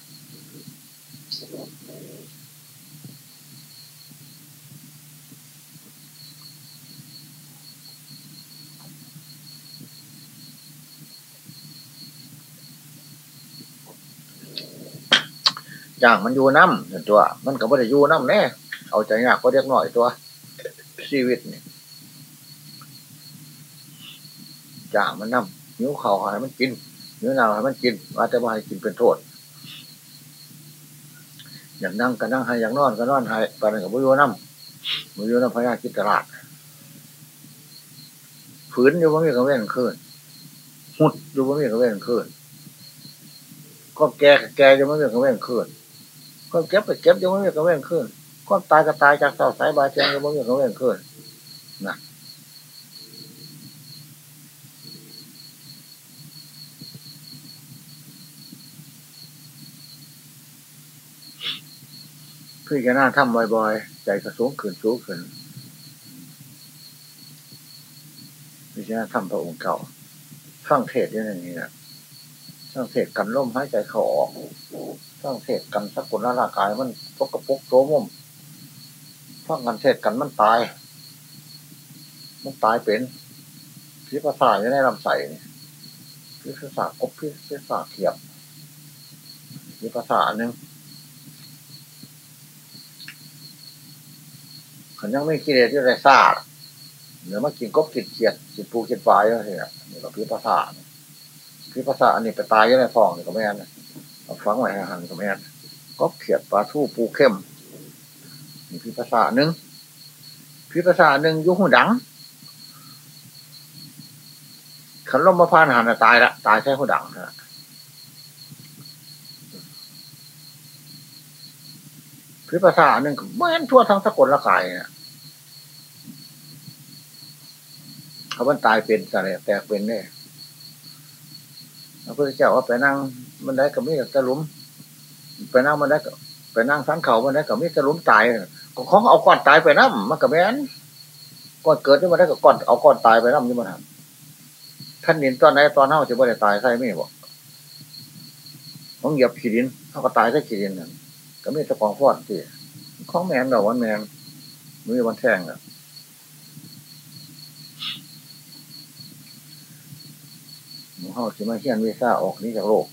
จ้างมันอยู่น้ำตัว มันก็ไม่ได้อยู่น้ำแน่เอาใจยากก็เรียกหน่อยตัวชีวิตนี่จ้างมันน้ำนิ้วเข่าให้มันกินนิ้วหนาวให้มันกินว่าแต่ว่าให้กินเป็นโทษอย่างนั่งก็นั่งให้อย่างนอนก็นอนให้ตอนนั้นก็บุญน้ำบุญน้ำพญาคิดตลาดฝืนอยู่ว่ามีกระเว้นขึ้นหุดอยู่ว่ามีกระเว้นขึ้นก็แก่แก่อยู่ว่มีกระเว้นขึ้น ก็เก็บไปเก็บอยู่ว่มีกระเว้นขึ้นก็ตายก็ตายจากเสาสายบาเจียงอยู่ว่มีกระเว้นขึ้นนะพี่จะน่าทำบ่อยๆ ใจกระสูงขึ้นสูงขึ้นพี่จะน่าทำพระองค์เก่าฟังเทศอย่างนี้นะฟังเทศกันล่มหายใจเขาออก ฟังเทศกันสักุลร่างกายมันพกกระปุกโสมุมฟังกันเทศกันมันตาย มันตายเป็นพิภาษาอยู่ในลำไส้พิภาษากบพิภาษาเขียบพิภาษาหนึ่งขันยังไม่กิเลสที่ไรซาดเดี๋ยวมากินกบกินเขียดกินปูกินปลาอย่างนี้นี่ก็พิภาษาพิภาษาอันนี้ไปตายอยู่ในฟองนี่ก็ไม่แน่ ฟังไว้หันกับแม่ก็เขียดปลาทูปูเข้มนี่พิภาษาหนึ่งพิภาษาหนึ่งยุคหูดังขันลมมาพานหันตายละตายแค่หูดังนะพิภาษาหนึ่งเหมือนทั่วทั้งสกุลละกายเนี่ยเขาบันตายเป็นอะไรแตกเป็นเนี่ย พระพุทธเจ้าว่าไปนั่งมันได้กับมีแต่ลุม ไปนั่งมันได้กับไปนั่งสันเขามันได้กับมีแต่ลุมตายก็ของเอาก้อนตายไปนั่มันกับแม่นก้อนเกิดนี่มันได้กับก้อนเอาก้อนตายไปนั่นี่มันทำท่านนินตอนไหนตอนเน่าจะไม่ได้ตายใช่ไหมบอกของเหยียบขีดินเขาก็ตายใช่ขีดินนั่นก็มีแต่ของฟอดสิของแมนดอวันแมนมือวันแท่งอะ เขาจะมาเขียนวีซ่าออกนี้จากโลก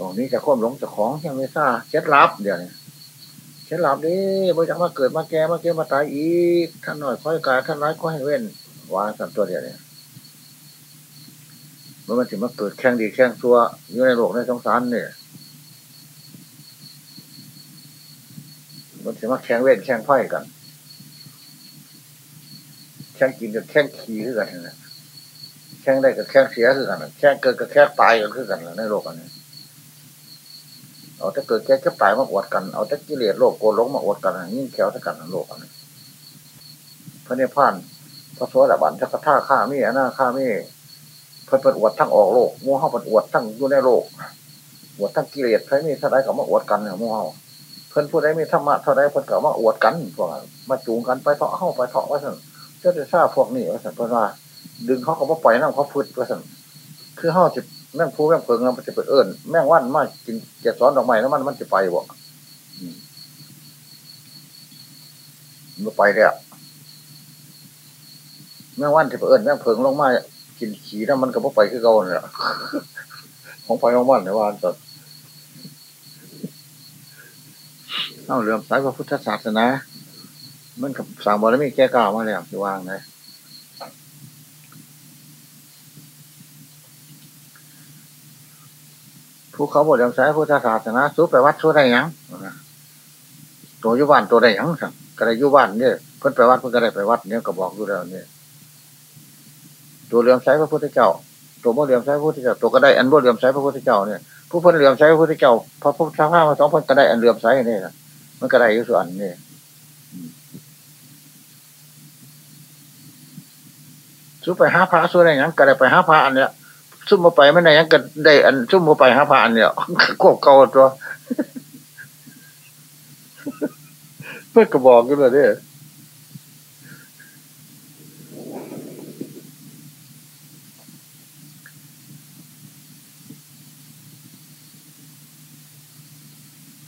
ออกนี้จะควบหลงจากของเขียนวีซ่าเคล็ดลับเดี๋ยวนี้เคล็ดลับดิบ่จังมาเกิดมาแก่มาเกิดมาตายอีกท่านหน่อยค่อยกายท่านร้ายก็ให้เว้นวางสันตัวเดียวเนี่ยมื่อมันถึงมาเกิดแข่งดีแข่งตัวอยู่ในโลกในสงสารเนี่ยมันถึงมาแข่งเว้นแข่งไพ่กันแข่งกินกับแข่งขี่คือกันนะ แข่งได้กับแข่งเสียคือกันแข่งเกิดกับแข่งตายกันคือกันในโลกอันนี้เอาถ้าเกิดแก่แค่ตายมาอวดกัน เอาถ้ากิเลสโลกโกรธมาอวดกันยิ่งแขวถ้ากันในโลกอันนี้พระเนพานพระโสดาบันทักท่าข้ามีอนาข้ามีเพิ่นเปิดอวดทั้งออกโลกมู่เฮาเปิดอวดทั้งอยู่ในโลกอวดทั้งกิเลสใครมีเท่าไรก็มาอวดกันเนี่ยมู่เฮาเพิ่นผู้ใดมีธรรมะเท่าไรเพิ่นก็มาอวดกันพวกมาจูงกันไปเถาะเข้าไปเถาะว่าสั่นเจ้าจะทราบพวกนี้ว่าสั่นเพิ่นว่า ดึงเขาก็มาปล่อยน้ำเขาพุดว่าสั่นคือเฮาจะแม่งผู้แม่งเพิงมันจะเปิดเอิญแม่งว่านมากกินเจ็ดซ้อนดอกไม้แล้วมันมันจะไปบ่มันไปเลยแม่งว่านจะเปิดเอิญแม่งเพิงลงมากินขี่แล้วมันก็บ่ไปคือเก่าเนี่ยของไปของมันในวันตอนเอาเรื่องสายพระพุทธศาสนา มันกับสามบารมีแก่กล้ามาแล้วจะวางเลย ผู้เขาบอกเรื่องสายพุทธศาสนาสู้ไปวัดสู้ได้ยังตัวยุบานตัวได้ยังสั่งก็ได้ยุบานเนี่ยเพิ่นไปวัดเพิ่นก็ได้ไปวัดเนี่ยก็บอกอยู่แล้วเนี่ยตัวเรื่องสายพระพุทธเจ้า ตัวบ่เรื่องสายพระพุทธเจ้าตัวก็ได้อันบ่เรื่องสายพระพุทธเจ้าเนี่ยผู้เพิ่นเรื่องสายพระพุทธเจ้าพระพุทธเจ้ามาสองเพิ่นก็ได้อันเรื่องสายนี่นะมันก็ได้อยู่ส่วนนี่สู้ไปหาพระสู้ได้ยังก็ได้ไปหาพระอันเนี้ย ซุ่มมาไปไม่ได้ยังก็ได้อันซุ่มมาไปหาพระอันเนี้ยควบเก่าตัวเพื่อนก็บอกกันเลยเนี่ย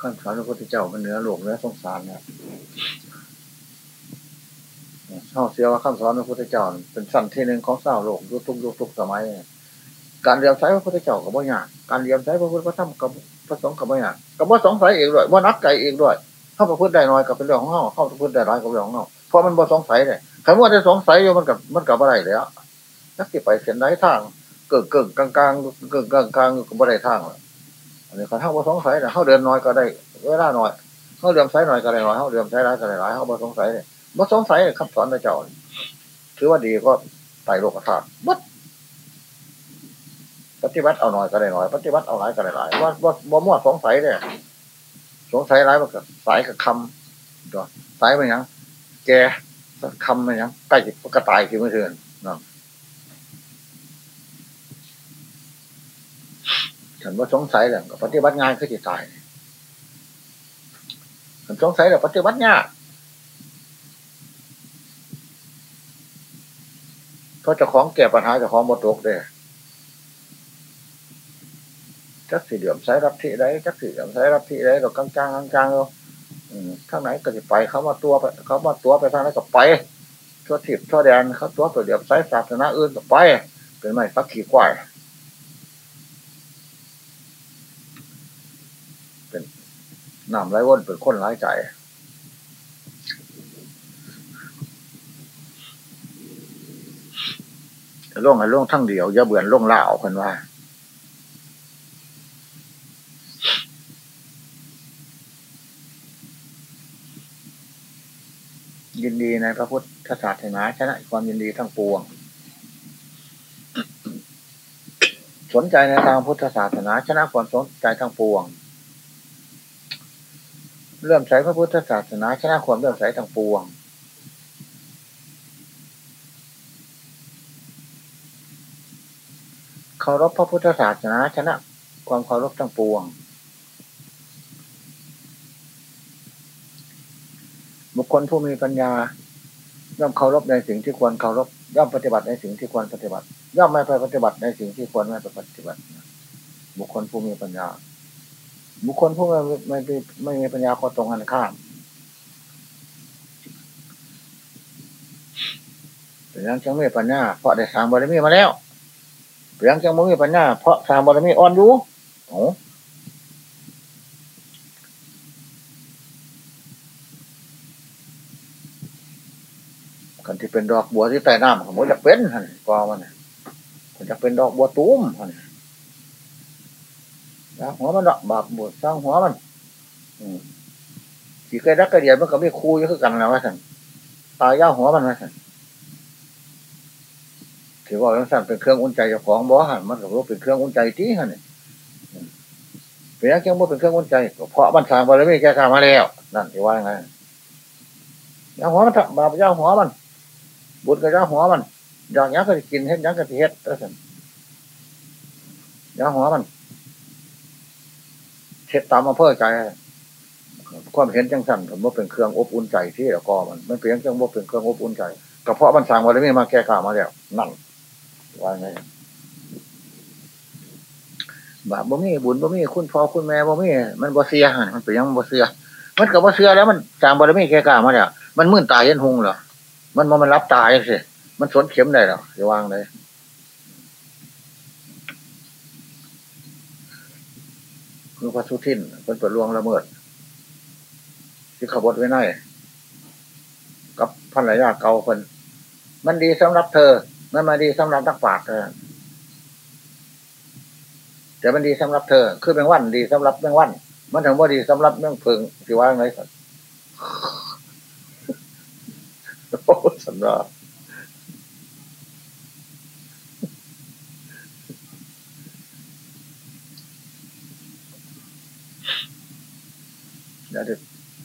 ขั้นสอนพระพุทธเจ้ามันเหนือโลกเหนือสงสารเนี่ยเศร้าเสียว่าขั้นสอนพระพุทธเจ้า เป็นสั้นที่หนึ่งของเศร้าโลกยุคทุกยุคทุกสมัย การเรียนใช้พระพุทธเจ้ากับว่ายากการเรียนใช้พระพุทธพระธรรมกับพระสงฆ์กับว่ายากกับว่าสงสัยเองด้วยว่านักใจเองด้วยเข้าพระพุทธได้น้อยกับเป็นเรื่องของเขาเข้าพระพุทธได้ร้ายกับเรื่องของเขาเพราะมันบ่สงสัยเลยคำว่าจะสงสัยอยู่มันกับมันกับอะไรแล้วนักที่ไปเส้นไหนทางเกิดเกิดกลางกลางเกิดกลางกลางกับอะไรทางอันนี้เขาเท่าว่สงสัยแต่เขาเดินน้อยก็ได้เวลาน้อยเขาเรียมใช้น้อยก็ได้น้อยเขาเรียมใช้ร้ายก็ได้ร้ายเขาบ่สงสัยเลยบ่สงสัยคำสอนพระเจ้าถือว่าดีก็ไต่โลกธาตุบัด ปฏิบัติเอาหน่อยก็ได้หน่อย ปฏิบัติเอาหลายก็ได้หลายว่าว่าบ่มั่วสงสัยเนี่ยสงสัยร้ายมันก็สายกับคำตัวสายมันยังแกคำมันยังใกล้กระตายคือไม่เถื่อนเนาะฉันว่าสงสัยแล้วก็ปฏิบัติงานคือจิตตายฉันสงสัยแล้วปฏิบัติงานเพราะเจ้าของแก้ปัญหาเจ้าของหมดตกเลย จักสี่เหลี่ยมใช้รับที่ได้จักสี่เหลี่ยมใช้รับที่ได้เรากลางกลางกลางกลางเราข้างไหนก็จะไปเขามาตัวไปเขามาตัวไปทางไหนก็ไปทั่วทิพทั่วแดนเขาตัวตัวเดียมใช้ศาสนาอื่นก็ไป เป็นไม่ฟักขี้ควายเป็นน้ำไหลวนเป็นคนร้ายใจล่วงไอ้ล่วงทั้งเดียวอย่าเบื่อล่วงเล่าคนว่า ยินดีในพระพุทธศาสนาชนะความยินดีทั้งปวง สนใจในทางพุทธศาสนาชนะความสนใจทั้งปวง เลื่อมใสพระพุทธศาสนาชนะความเลื่อมใสทางปวง เคารพพระพุทธศาสนาชนะความเคารพทั้งปวง บุคคลผู้มีปัญญา ย่อมเคารพในสิ่งที่ควรเคารพย่อมปฏิบัติในสิ่งที่ควรปฏิบัติ ย่อมไม่ไปปฏิบัติในสิ่งที่ควรไม่ไปปฏิบัติ บุคคลผู้มีปัญญา บุคคลผู้ไม่ไม่ไม่มีปัญญาก็ตรงกันข้ามแต่ยังจังไม่ปัญญาเพราะได้สร้างบารมีมาแล้วเพียงจังไม่มีปัญญาเพราะสร้างบารมีอ่อนอยู่โอ้กันที่ เป็นดอกบัวที่ใต้น้ำผมจะเป็นฮะกอมันมันจะเป็นดอกบัวตุ้มฮะนะหัวมันดอกบาปบวชสร้างหัวมันสีกระดักกระเดียดมันก็ไม่คูอยู่คือกันนะว่าสันตายย่าหัวมันว่าสันถือว่าสันเป็นเครื่องอุ่นใจเจ้าของบ่หันมันก็รู้เป็นเครื่องอุ่นใจที่ฮะเนี่ยเป็นยังเจ้าบ่เป็นเครื่องอุ่นใจเพราะมันสร้างบารมีแก่ข้ามาแล้วนั่นที่ว่าไงย่าหัวมันบาปย่าหัวมัน บุญกับย่าหัวมันอยากยักก็กินเฮ็ดยักก็เฮ็ดแล้วสันย่าหัวมันเช็ดตามมาเพื่อใจความเห็นจังสั่นผมว่าเป็นเครื่องอบอุ่นใจที่ละกอมันมันเพียงจังว่าเป็นเครื่องอบอุ่นใจก็เพาะมันสั่งวันนี้มาแก้ข่ามาแล้วนั่นว่าไงบาปบ่มีบุญบ่มีคุณพ่อคุณแม่บ่มีมันบ่เสียมันเป็นยังบ่เสียมันกับบ่เสียแล้วมันสั่งบารมีแก้ข่ามาแล้วมันมื่นตายเห็นหงเหรอ มันมันรับตายสิมันสวนเข็มได้หรอจะวางเลยคือพระสุทินเป็นตัวลวงละเมิด ที่ขบวไว้ในกับพันรยาเก่าคน มันดีสำหรับเธอ มันมาดีสำหรับนักปราชญ์เธอแต่มันดีสำหรับเธอ คือเป็นวันดีสำหรับเป็นวัน มันถึงว่าดีสำหรับเรื่องพึงที่ว่าไงสัตว์ โอ้สันดาแล้วเด็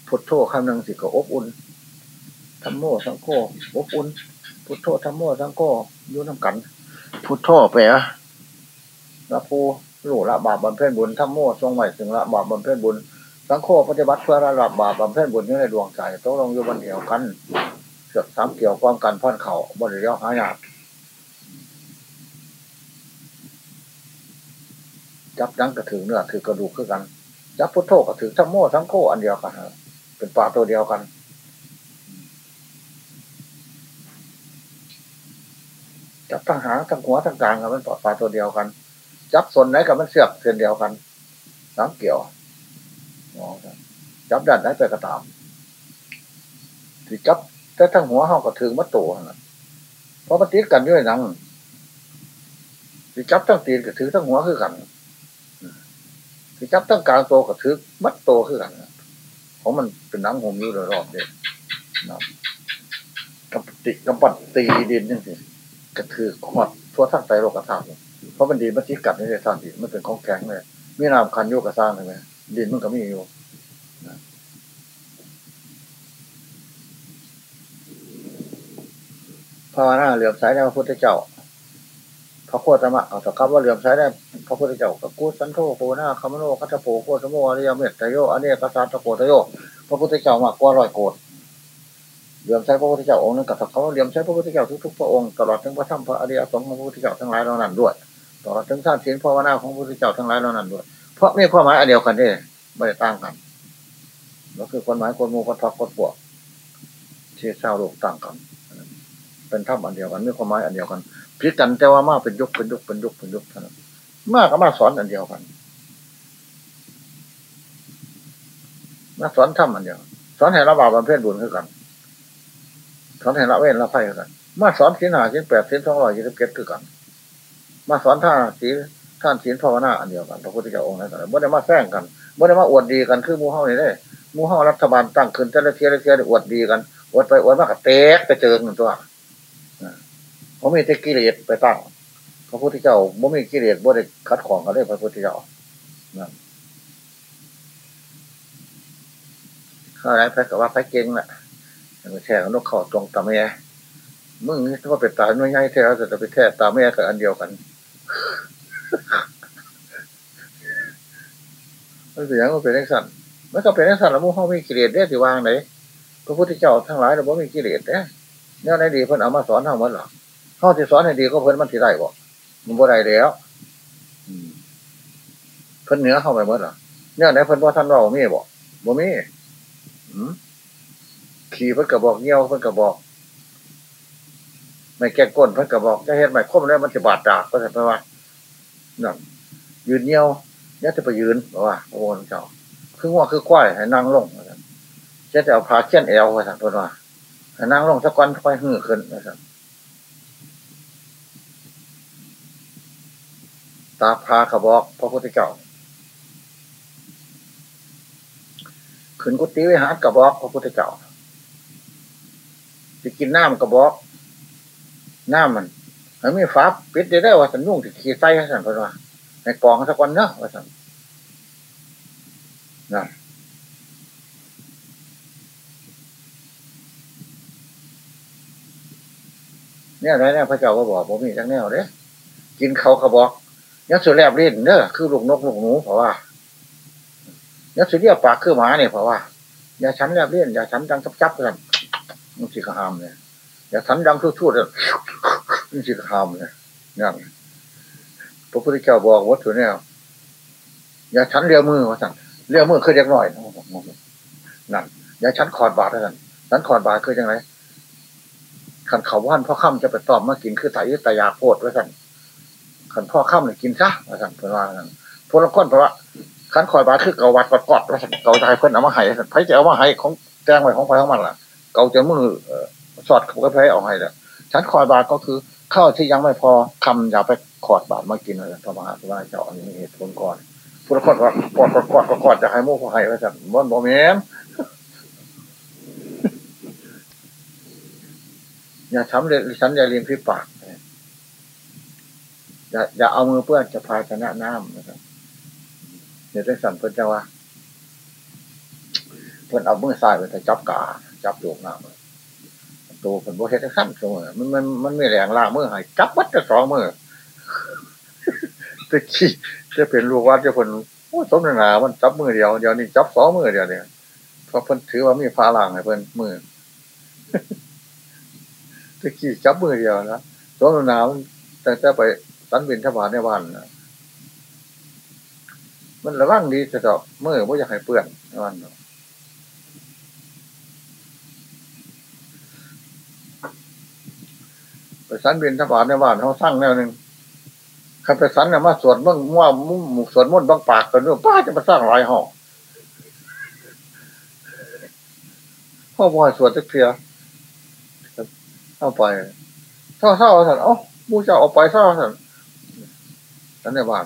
พุทโธคำหนึ่งสิก็อบอุ่นธรรมโมสังโฆอบอุ่นพุทโธธรรมโมสังโฆยุ่น้ำกัน พุทโธแปลละภูรู้ละบาปบำเพ็ญบุญธรรมโมทรงใหม่ถึงละบาปบำเพ็ญบุญสังโฆปฏิบัติเพื่อละบาปบำเพ็ญบุญอยู่ในดวงใจต้องลงอยู่บนเดียวกัน เสือกสามเกี่ยวความกันพ่อนเขาบนเดียวหายากจับดังกระถือเนื้อถือกระดูกขึ้นกัน จับพุทโธกระถือธรรมโมสังโฆอันเดียวกันเป็นป่าตัวเดียวกันจับทั้งหางทั้งหัวทั้งกลางกับมันป่าตัวเดียวกัน จับส่วนไหนกับมันเสือกเส้นเดียวกันสามเกี่ยวจับด้านไหนไปกระตามที่จับ แต่ทั้งหัวห้องก็ถึงมัดตัวนะเพราะมันติดกันด้วยนังที่จับทั้งตีนก็ถือทั้งหัวคือกันที่จับทั้งกลางตัวก็ถือมัดตัวคือกันเพราะมันเป็นนังห่มอยู่รอบเดียนะกับติกับปัดตีดินนี่สิก็ถือขอดทั่วทั้งใจโลกธาตุเพราะมันดีมันติดกันในทางดินมันเป็นของแข็งเลยมีน้ำคันโยกระซ่างเลยดินมันก็มีอยู่ ภาวนาเหลื่อมใสในพระพุทธเจ้า พระโคตมะเอาสักคำว่าเลื่อมใสได้พระพุทธเจ้ากับกูสันโธโคนาคามโนคัตโปโคสโมอริยเมตตโยอเนกสัตโกตโยพระพุทธเจ้ามากกว่าร้อยโกฏิเลื่อมใสพระพุทธเจ้าองค์นึงกับสักคำว่าเลื่อมใสพระพุทธเจ้าทุกๆพระองค์ตลอดถึงพระธรรมพระอริยสงฆ์ของพระพุทธเจ้าทั้งหลายเหล่านั้นด้วยตลอดถึงท่านศีลภาวนาของพระพุทธเจ้าทั้งหลายเหล่านั้นด้วย เพราะนี่ความหมายอันเดียวกันนี่ไม่ได้ต่างกันก็คือคนหมายคนมูคนทักคนปวกเชี่เศร้าโลกต่างกัน เป็นธรรมอันเดียวกันมีความหมายอันเดียวกันผิดกันแต่ว่ามาเป็นยุคเป็นยุคเป็นยุคเป็นยุคเท่านั้นมากก็มาสอนอันเดียวกันมาสอนธรรมอันเดียว สอนให้ละบาปบำเพ็ญบุญคือกัน สอนให้ละเว้นละไพ่คือกัน มาสอนศีลห้าศีลแปดศีลสองร้อยยี่สิบเจ็ดคือกัน มาสอนทานศีลทานศีลภาวนาอันเดียวกันพระพุทธเจ้าองค์นั้นกันไม่ได้มาแซงกันไม่ได้มาอวดดีกันคือมูเฮานี่ได้มูเฮารัฐบาลตั้งขึ้นแต่ละเทียละเทียอวดดีกันอวดไปอวดมากกับเตะไปเจอหนึ่งตัว ผมมีแต่กิเลสไปตั้งพระพุทธเจ้าบ่มีกิเลสบ่ได้คัดของกันเลยพระพุทธเจ้าอะไรพระกับว่าพระเก่งแหละแท้ของนกเขาตรงตาแม่มึงนี่ว่าเป็นตาหน่วยใหญ่แท้แต่จะไปแท้ตาแม่กับอันเดียวกันมันเสียงมันเป็นนักสั่นมันก็เป็นนักสั่นแล้วมุ่งเข้ามีกิเลสได้สิวางไหนพระพุทธเจ้าทั้งหลายเราบ่มีกิเลสเนี่ยเนี่ยในดีเพิ่นเอามาสอนทางมันหรอ ข้าที่สอนให้ดีก็เพิ่นมันสิได้บ่มันบ่ได้แล้วเพิ่นเหนือเข้าไปหมดหรอเนี่ยไหนเพิ่นว่าท่านเรามีบ่บ่มีขี่เพิ่นกระบอกเงี้ยวเพิ่นกระบอกไม่แก้ก้นเพิ่นกระบอกจะเห็นไหมคมแล้วมันจะบาดดาบก็จะไปว่านั่นยืนเงี้ยวเนี่ยจะไปยืนบอกว่าพระองค์เจ้าคือว่าคือควายให้นั่งลงจะจะเอาพาเชี่ยนแอวไปสั่งตัวว่าให้นั่งลงสักวันค่อยหื้อขึ้นนะสั่ง ตาพากระบอกพระพุทธเจ้าขึ้นกุฏิวิหารกระบอกพระพุทธเจ้าจะกินน้ำกระบอก น้ำมันมันไม่ฟ้าปิดได้ได้ว่าสันยุ่งที่ขี้ไส้สันพว่าในกองสักวันเนาะว่าสันนะเนี่ยไรเนี่ยพระเจ้าก็บอกผมมีจังแนวเด้กินเขากระบอก ยักษ์สุแลบเล่นเนอะคือลูกนกลูกหนูเพราะว่ายักษ์สุเรียบปากคือหมาเนี่ยเพราะว่าอย่าฉันแลบเล่นอย่าฉันดังจับจับกันมันสิขามเนี่ยอย่าฉันดังทุ่วๆเลยมันสิขามเนี่ยนั่นพระพุทธเจ้าบอกวัตถุเนี่ยอย่าฉันเรียวมือว่าสั่งเรียวมือคือเด็กหน่อยนั่นอย่าฉันขอดบาทว่าสั่งฉันขอดบาทคือยังไงขันเขาว่านพ่อค่ำจะไปตอมมากินคือไตตายาโคตรว่าสั่ง ขันพ่อค่ำเนี่ยกินซะว่าสั่งเป็นว่าสั่งพวกละคนเพราะว่าขันคอยบาดคือเกาวัดกอดกอดว่าสั่งเกาใจเพิ่อนเอามาให้ไผ่จะเอามาให้ของแจ้งไว้ของไผ่ของมันล่ะ เกาจะมือสอดเขาก็ไผ่เอาให้แล้วฉันคอยบาดก็คือข้าวที่ยังไม่พอคำอย่าไปขอดบาทมากินเลยพระมหาสุวรรณเจ้าอันนี้เหตุผลก่อนพุทธคนว่ากอดกอดกอดกอดจะให้มู่เขาให้ว่าสั่งบนบ่เมนอย่าทำเลยฉันอย่าเรียนพิปาก อย่าอย่าเอามือเปื้อนจะพายชนะน้ำนะครับเดี๋ยวได้สั่นเพื่อนจะว่าเพื่อนเอามือซ้ายไปแต่จับกาจับโยกน้ำตัวเพื่อนโบเฮ็ดขั้นเสมอมันมันมันไม่แรงล่ามือหายจับวัดจะสองมือตะกี้จะเป็นลูกวัดจะเพ่นโอ้สมนามันจับมือเดียวเดี๋ยวนี้จับสองมือเดียวเนี่ยเพราะเพิ่นถือว่ามีฟ้าล่างให้เพิ่นมือตะกี้จับมือเดียวนะสมนามันแต่จะไป ตันบินทบาทในบ้านนะมันระวังดีจะดอกมือไม่อยากให้เปื้อนในบ้านเนาะไปสันบินทบาทในบ้านเขาสร้างแนวหนึ่งขันไปสันเนี่ยมาสวดมั่งว่ามุ่งสวดมุ่นบางปากกันด้วยป้าจะมาสร้างหลายห้องพ่อพ่อสวดตะเพียเอาไปเศร้าเศร้าสันเอ้ามูเจ้าเอาไปเศร้าสัน นั่นในบ้าน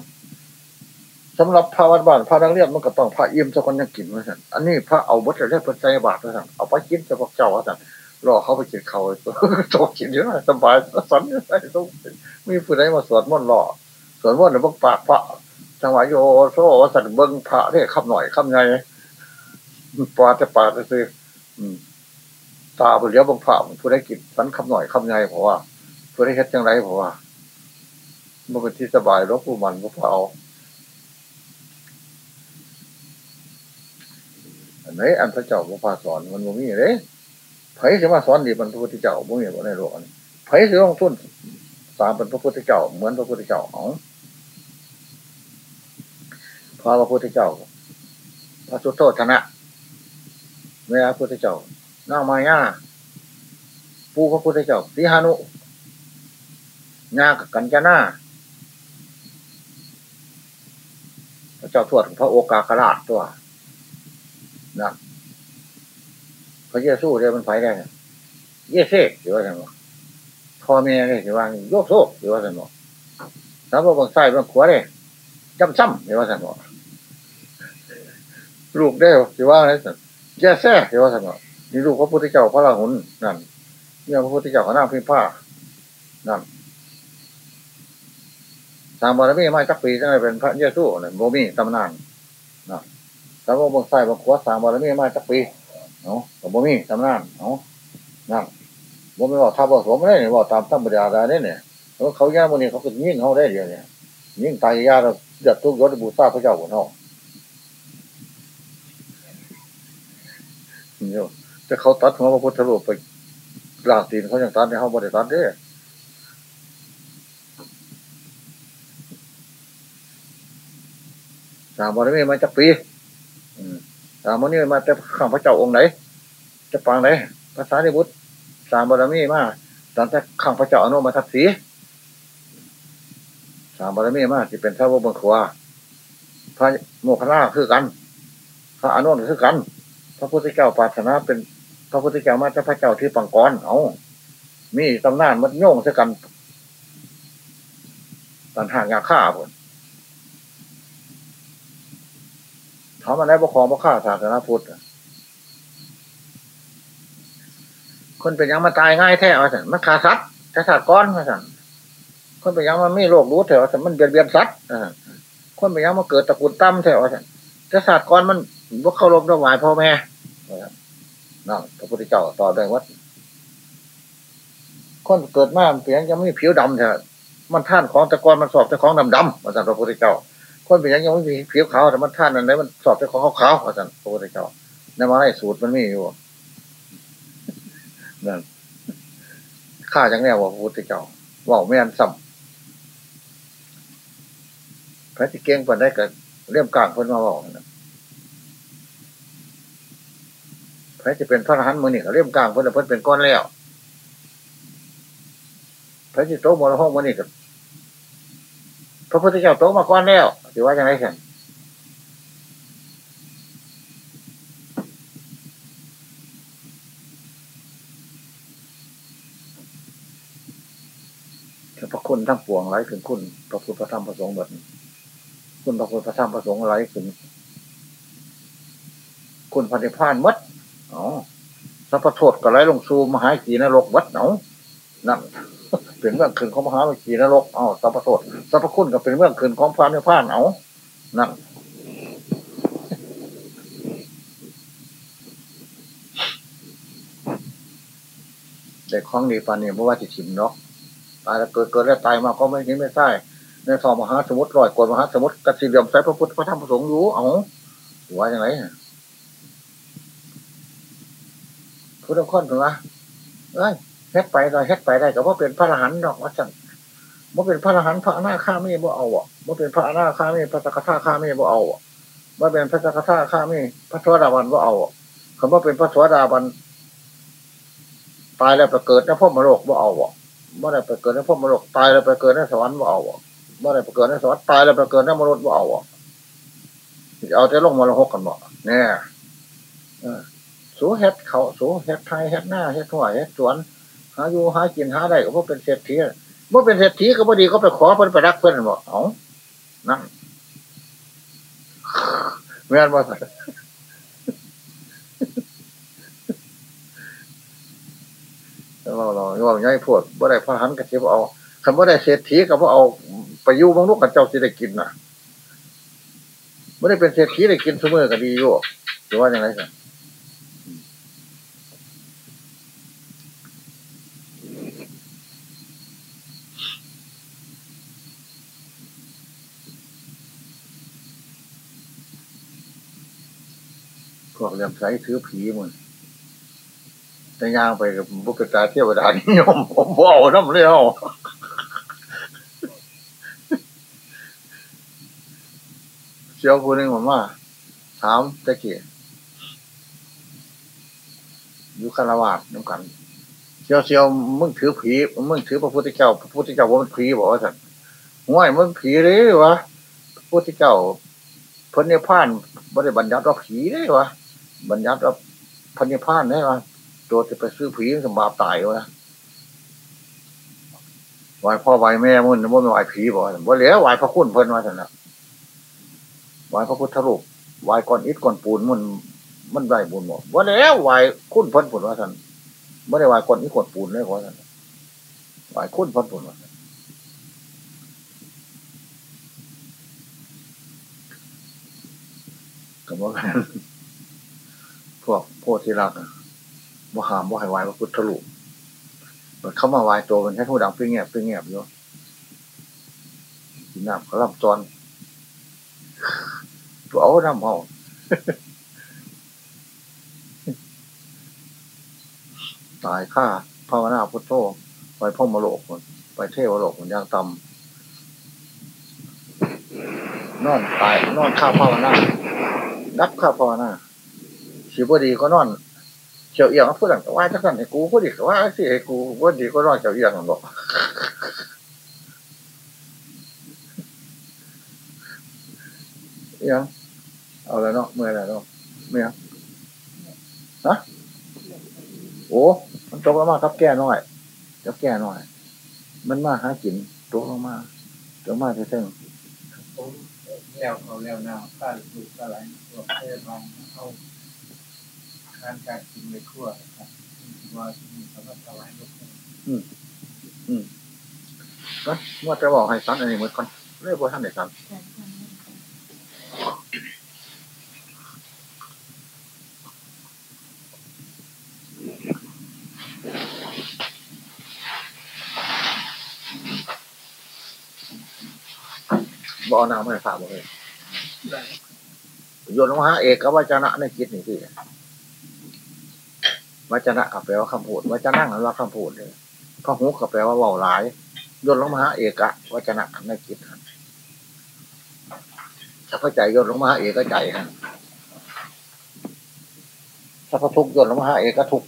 สำหรับพระวัดบ้านพระนักเรียนมันก็ต้องพระอิ่มสักคนยังกินว่าสันอันนี้พระเอาวัตถุเรียกเป็นใจบาทว่าสันเอาไปกินเฉพาะเจ้าว่าสันรอเขาไปกินเขาโตกินเยอะสบายสันต้องมีผู้ใดมาสวดมนต์รอสวดมนต์ในพวกปากพระจังหวะโยโซ่สันเบิ้งพระเรียกคำหน่อยคำไงปาจะปาจะซื้อตาผู้เลี้ยวบางพระผู้ได้กินสันคำหน่อยคำไงเพราะว่าผู้ได้เฮ็ดจังไรเพราะว่า มันเป็นที่สบายรบผู้มันพวกเราอันไหนอันพระเจ้าพระพาสอนมันบ่มีเลยไผ่จะมาสอนดีมันพระพุทธเจ้าบ่มีบ่ในโลกนี้ไผ่จะต้องทุนตามเป็นพระพุทธเจ้า เหมือนพระพุทธเจ้าของพระพระพุทธเจ้า พระสุโธธนะเมื่อพระพุทธเจ้าน้ามายาปูพระพุทธเจ้าสีหานุญากับกัญจนาพ ระเจ้าทวดพระโอกากราชตัวนั่นพระเยซูเรียกมันไฟได้เยเซ่หรือว่าไงบ่พ่อแม่เลยหรือว่าโยกโซ่หรือว่าไงบ่สาวบางไส้บางขวาเลยจำซ้ำหรือว่าไงบ่ลูกได้หรือว่าอะไรสักเยเซ่หรือว่าไงบ่นี่ลูกพระพุทธเจ้าพระราหุลนั่นเนี่ยพระพุทธเจ้าขาหน้าพิมพ์ผ้านั่น สามบารมีมาจักปีจังไงเป็นพระเยซูเนี่ยโมมีตำนานนะสามบางไส้บางขวาสามบารมีมาจักปีเนาะแต่บ่มีตำนานเนาะนั่นบ่ไม่บอกทับบอกสมไม่ได้เนี่ยบอกตามธรรมดาได้เนี่ยแล้วเขาย่ามันนี่เขาก็ยิ่งเขาได้เดียวเนี่ยยิ่งตายยาเราเดือดทุกข์ยศบูชาพระเจ้าหัวเนาะเนี่ยแต่เขาตัดหัวพระพุทธรูปไปลากตีนเขายังตัดในเขาบริตัดเด้ สามบารมีมาจากปีสามบารมีมาจากข้างพระเจ้าองค์ไหน จะปังไหนภาษาที่บุตรสามบารมีมาตอนแต่ข้างพระเจ้าอนุมาทัศสีสามบารมีมาที่เป็นพระวบังคัวพระโมคคัลลาคือกัน พระอนุนคือกัน พระพุทธเจ้าปาถนาเป็น พระพุทธเจ้ามาจากพระเจ้าที่ปังกรเอามีตำนานมัดโยงเสกันตันห่างยาฆ่าคน ถามมาได้บกครองบกฆ่าศาสนาพุทธคนเป็นยังมาตายง่ายแท้ว่าสั่นมันขาสัตว์แต่สัตว์ก้อนว่าสั่นคนเป็นยังมันไม่โรครู้แถวสั่นมันเบียดเบียนสัตว์คนเป็นยังมาเกิดตระกูลตั้มแถวสั่นแต่สัตว์ก้อนมันบกเคารพถวายพ่อแม่นั่นพระพุทธเจ้าตอบได้ว่าคนเกิดมาเปลี่ยนยังไม่มีผิวดำแท้มันท่านของตะกอนมันสอบต่ของดำดำว่าสั่นพระพุทธเจ้า คนเป็นยังยังไม่มีผิวขาวแต่มันท่านนั้นไหนมันสอบแต่ของขาวๆว่าสันพระพุทธเจ้าในมาให้สูตรมันมีอยู่นั่นข้าจังแน่ว่าพระพุทธเจ้าว่าไม่อันซ้ำพระที่เก่งกว่าได้กับเรื่องกลางคนมาบอกนะพระจะเป็นพระอรหันต์มือนี่ก็เรื่องกลางคนแต่พิ่นเป็นก้อนแล้วพระที่โตมรห้องมือนี่กับพระพุทธเจ้าโตมาก้อนแล้ว ถือว่าอย่างไรกันพระคุณทั้งปวงไหลถึงคุณพระพุทธพระธรรมพระสงฆ์แบบคุณพระพุทธพระธรรมพระสงฆ์ไหลถึง คุณพันธิพานมัดอ๋อสัพพโทษก็ไหลลงสู่มหาขีนรกวัดเนาะนั่น เป็นเรื่องคืนของมหาขีนรกเอ๋อสัพพโทษสัพพคุณก็เป็นเรื่องคืนของพันธิพานเอานั่นแต่ของดีปานนี้เพราะว่าจิตฉิมเนาะตายแล้วเกิดเกิดแล้วตายมาก็ไม่เห็นไม่ใช่ในทองมหาสมุทรลอยกวดมหาสมุทรกสิเดียมใส่พระพุทธพระธรรมพระสงฆ์รู้เอาว่าอย่างไรพุทธคนถูกไหมเอ้ย เฮ็ดไปได้เฮ็ดไปได้ก็ว่าเป็นพระอรหันต์ดอกว่าจังว่าเป็นพระอรหันต์พระอนาคามีบ่เอาอะว่าเป็นพระอนาคามีพระสกทาคามีบ่เอาอะว่าเป็นพระสกทาคามีพระสวสดาบันบ่เอาอะคำว่าเป็นพระสวสดาบันตายแล้วไปเกิดในพ่อมโลกบ่เอาอะเมื่อไรไปเกิดในพ่อมรดกตายแล้วไปเกิดในสวรรค์ว่าเอาเมื่อไรไปเกิดในสวรรค์ตายแล้วไปเกิดในมนุษย์ว่าเอาเอาแต่ลงมรหกกันบ่เนี่ยสูเฮ็ดเขาสูเฮ็ดไทยเฮ็ดหน้าเฮ็ดถวยเฮ็ดสวน หาอยู่หากินหาได้ก็เพราะเป็นเศรษฐีเมื่อเป็นเศรษฐีก็พอดีก็ไปขอเพิ่นไปรักเพิ่นบอกเอานั่นเมื่อวันเราเราเราง่ายพวดบ่ได้พระหันกับเชฟเอาคำว่าได้เศรษฐีกับว่าเอาไปยู่บางลูกกับเจ้าสิได้กินน่ะไม่ได้เป็นเศรษฐีได้กินเสมอก็ดีอยู่หรือว่าอย่างไรกัน วกเรียมใช้ถือผีมันแต่ย่างไปกับบุกตาเที่ยวดานิยมผมบอกน้ำเลี้ยวเชียวคนหนึ่งผมว่าถามตะเกียอยู่คารวาสน้ำกันเชียวเชียวมึงถือผีมึงถือพระพุทธเจ้าพระพุทธเจ้าว่ามันผีบอกว่าสันห่วยมึงผีเลยวะพระพุทธเจ้าพระเนพานบริบัญญัติว่าผีเลยวะ บัญญัติว่าพระเนพานได้วะตัวจะไปซื้อผีสมบาปตายวะไหวพ่อไหวแม่มึงมึงไหวผีบ่ว่าเหลือไหวพระคุณเพิ่นมาสันนะไหวพระพุทธรูปไหวก้อนอิฐก้อนปูนมันมันได้บุญหมดว่าแล้วไหวคุณเพิ่นผลว่าสันไม่ได้ไหวก้อนอิฐก้อนปูนเลยขอสันไหวคุณเพิ่นผลว่าก็บอก พวกโพธิรักษ์บ่หามบ่ให้ไหวพระพุทธรูปมันเขามาไหวตัวมันแค่หูดังเปิ้งเงียบเปิ้งเงียบอยู่กินน้ำเขาลำจอนตัวเอาน้ำเอาตายค่าภาวนาพุทโธไปพ่อมโลกคนไปเทวโลกคนย่างตำนอนตายนอนข้าภาวนาดับข้าภาวนา สิบดีก็นอนเฉียวเอียงพูดหลังว่าจักสันให้กูพูดดีก็ว่าสิให้กูพูดดีก็นอนเฉียวเอียงหรอกยังเอาแล้วเนาะเมื่อไรเนาะเมื่อฮะโอ้มันตกลงมาครับแก่น้อยครับแก่น้อย มันมาหากินตกลงมาตกมาเท่งผมแล้วเขาแล้วนาข้าลูกข้าหลานตัวเทศบาลเอา การการกินในครัวครับว่ามีสำหรับถวายลูกนะว่าจะบอกให้สันอันนี้เหมือนกันเรียกว่าท่านไหนสันบเอาน้ำไม่ฝากบอกเลยโยนลงมาหาเอกกับวจนะในจิตนี่ที่ วจนะกับแปลว่าคำพูดวจนะนั่นว่าคำพูดเลยพระหุกับแปลว่าเบาหลายโยนลงมาหาเอกะวจนะในจิตฮะถ้าพระใจโยนลงมาหาเอกใจฮะถ้าพระทุกโยนลงมาหาเอกทุก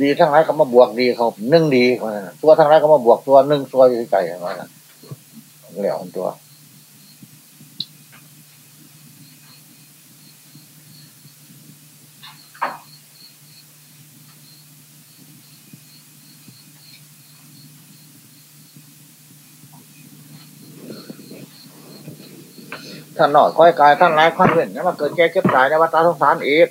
ดีทั้งหลายก็มาบวกดีเขาหนึ่งดีตัวทั้งหลายก็มาบวกตัวหนึ่งตัวยใจเขานั่นเหลี่ยมตัว ท่านหน่อยค่อยกายท่านร้ายค่อยเว้นแล้วมาเกิดแก่เก็บตายในวัฏสงสารอีก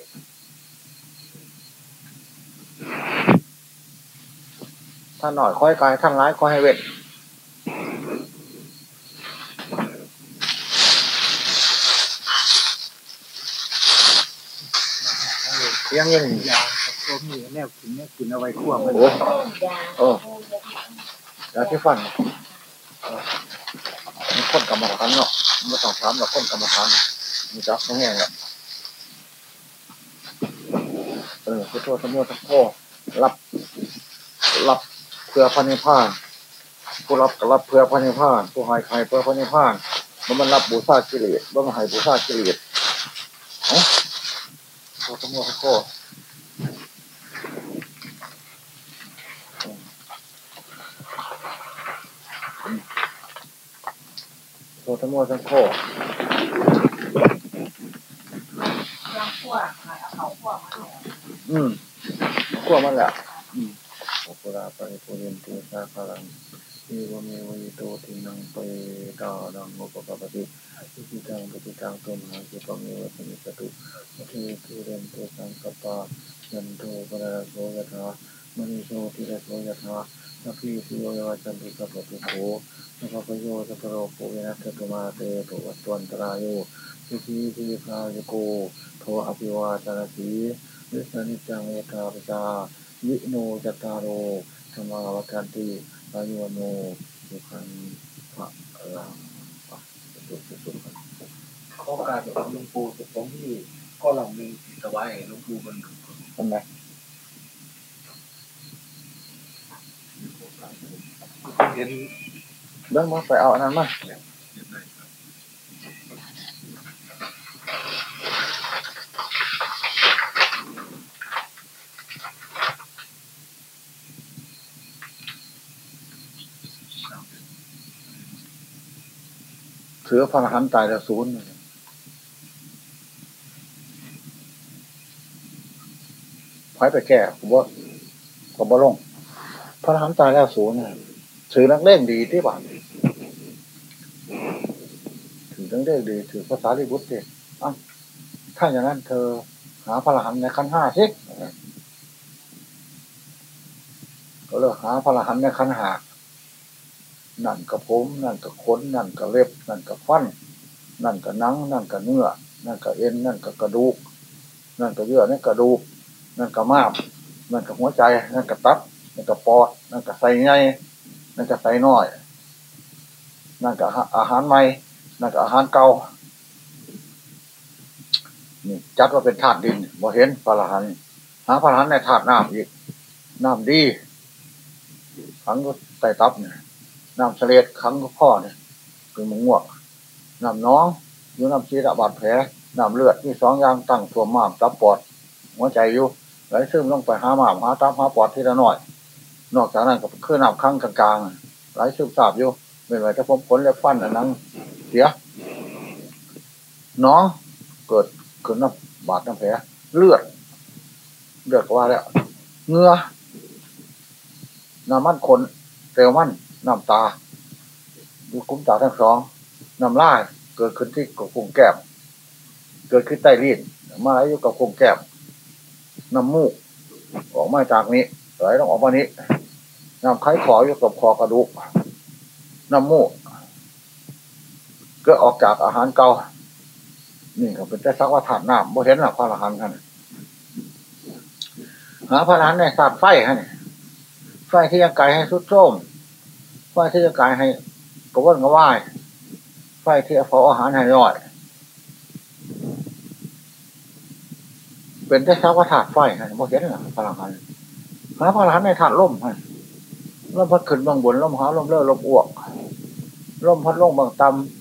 ท่านหน่อยค่อยกายท่านร้ายค่อยให้เว้นเสียงยังยาครับผมมีแนวกินแนวกินเอาไว้คั่วมันโอ้โอ้ยาที่ฟันมีคนกรรมฐานเนาะ ไม่ต้องถามหรอกคนกรรมฐานมีจับแห้งๆแหละเออพุทโธสมุทโธรับ รับเพื่อพระนิพพานผู้รับก็รับเพื่อพระนิพพานผู้ให้ใครเพื่อพระนิพพานมันมันรับบูชากิเลสมันมาให้บูชากิเลสเอ้าพุทโธสมุทโธโธสมุทโธยังขั้วขายเอาเขาขั้วมาเนี่ยอืมขั้วมันแหละอืมโอปุราปริปุเรนติสาคารังอีวเมวิโตทินังเปตาดังโอปปปติอิจิตังปฏิตังตุมหังสุปะเมวะสมิจตุปฏิทุเรนตุสังกปายันโทปะระโสยถามณิโชติระโสยถา สัพพิสิโยยวัจันติสัพพะทุโขสัพพโยสัพโรโควินัสตุมาเตตุวัตวันตรายโยสิทีสิพายโกโทอภิวาตนาสีวิสนิจังเวทาปชาวิโนจตารโรธรรมาวัฏันติอายุวโนสุขังพระลังปะสุดสุดสุดกันข้อการของหลวงปู่แต่ผมที่ก็ลองมีถวายหลวงปู่มันทำไม เห็นเรื่องมาไปเอาอันนั้นมาถือพระหันต์ตายแล้วศูนย์พายไปแก่ผมว่าผมบ่ลงพระรหันต์ตายแล้วศูนย์ ถือนักเล่นดีที่บ้านถือนักเล่นดี ถือภาษาลิบุตรเด็อะถ้าอย่างนั้นเธอหาพระอรหันต์ในขั้นห้าสิก็เลยหาพระอรหันในขั้นห้านั่นกับผม นั่นกับขน นั่นกับเล็บ นั่นกับฟัน นั่นก็หนัง นั่นก็เนื้อ นั่นก็เอ็น นั่นก็กระดูก นั่นก็เยื่อนั่นกระดูก นั่นก็ม้าม นั่นก็หัวใจ นั่นก็ตับ นั่นก็ปอด นั่นก็ไส้ใหญ่ นั่นก็ไส้น้อย นั่นก็อาหารใหม่ นั่นก็อาหารเก่านี่จัดว่าเป็นธาตุดินบ่เห็นพระรหันหาพระรหันในธาตุน้ำอีก น้ำดีขังก็ไตตับเนี่ยน้ำเสลดขังก็พ่อเนี่ยคือมงงวก น้ำน้องอยู่น้ำชีระบาดแผลน้ำเลือดที่สองอย่างตั้งตัวม้ามตับปอด หัวใจอยู่ไหลซึมลงไปหามามหาตับหาปอดทีละหน่อย นอกจากนั้นก็คือน้ำข้างกลางๆหลซึมสาบอยู่เป็นไรถ้าผมขนเล็บฟันอันนั้นเสียน้องเกิดขึ้นน้ำบาดน้ำแผลเลือดเลือดว่าแล้วเงือน้ำมันขนเตลมันน้ำตาดูคุ้มตาทั้งสองน้ำลายเกิดขึ้นที่กบกงแก้มเกิดขึ้นใต้ลิ้นมาไหลอยู่กับกงแก้มน้ำมูกออกมาจากนี้ไหลต้องออกมานี้ น้ำไข้ขออยู่กับคอกระดูก น้ำมูกก็ออกจากอาหารเก่านี่ก็เป็นแต่สักว่าถาดน้ำบ่เห็นหรอกพระอรหันต์ท่านหาพระอรหันต์ในศาสตร์ไฟฮะนี่ไฟที่ยังไกลให้สุดโทมไฟที่ยังไกลให้กระวนกระวายไฟที่เอาอาหารให้ย่อย เป็นแต่สักว่าถาดไฟฮะบ่เห็นหรอกพระอรหันต์หาพระอรหันต์ในถาดล่มฮะ ลมพัดขึ้นบางบนลมหาลมเลื่อลมอ้วกลมพัดลงบางตำ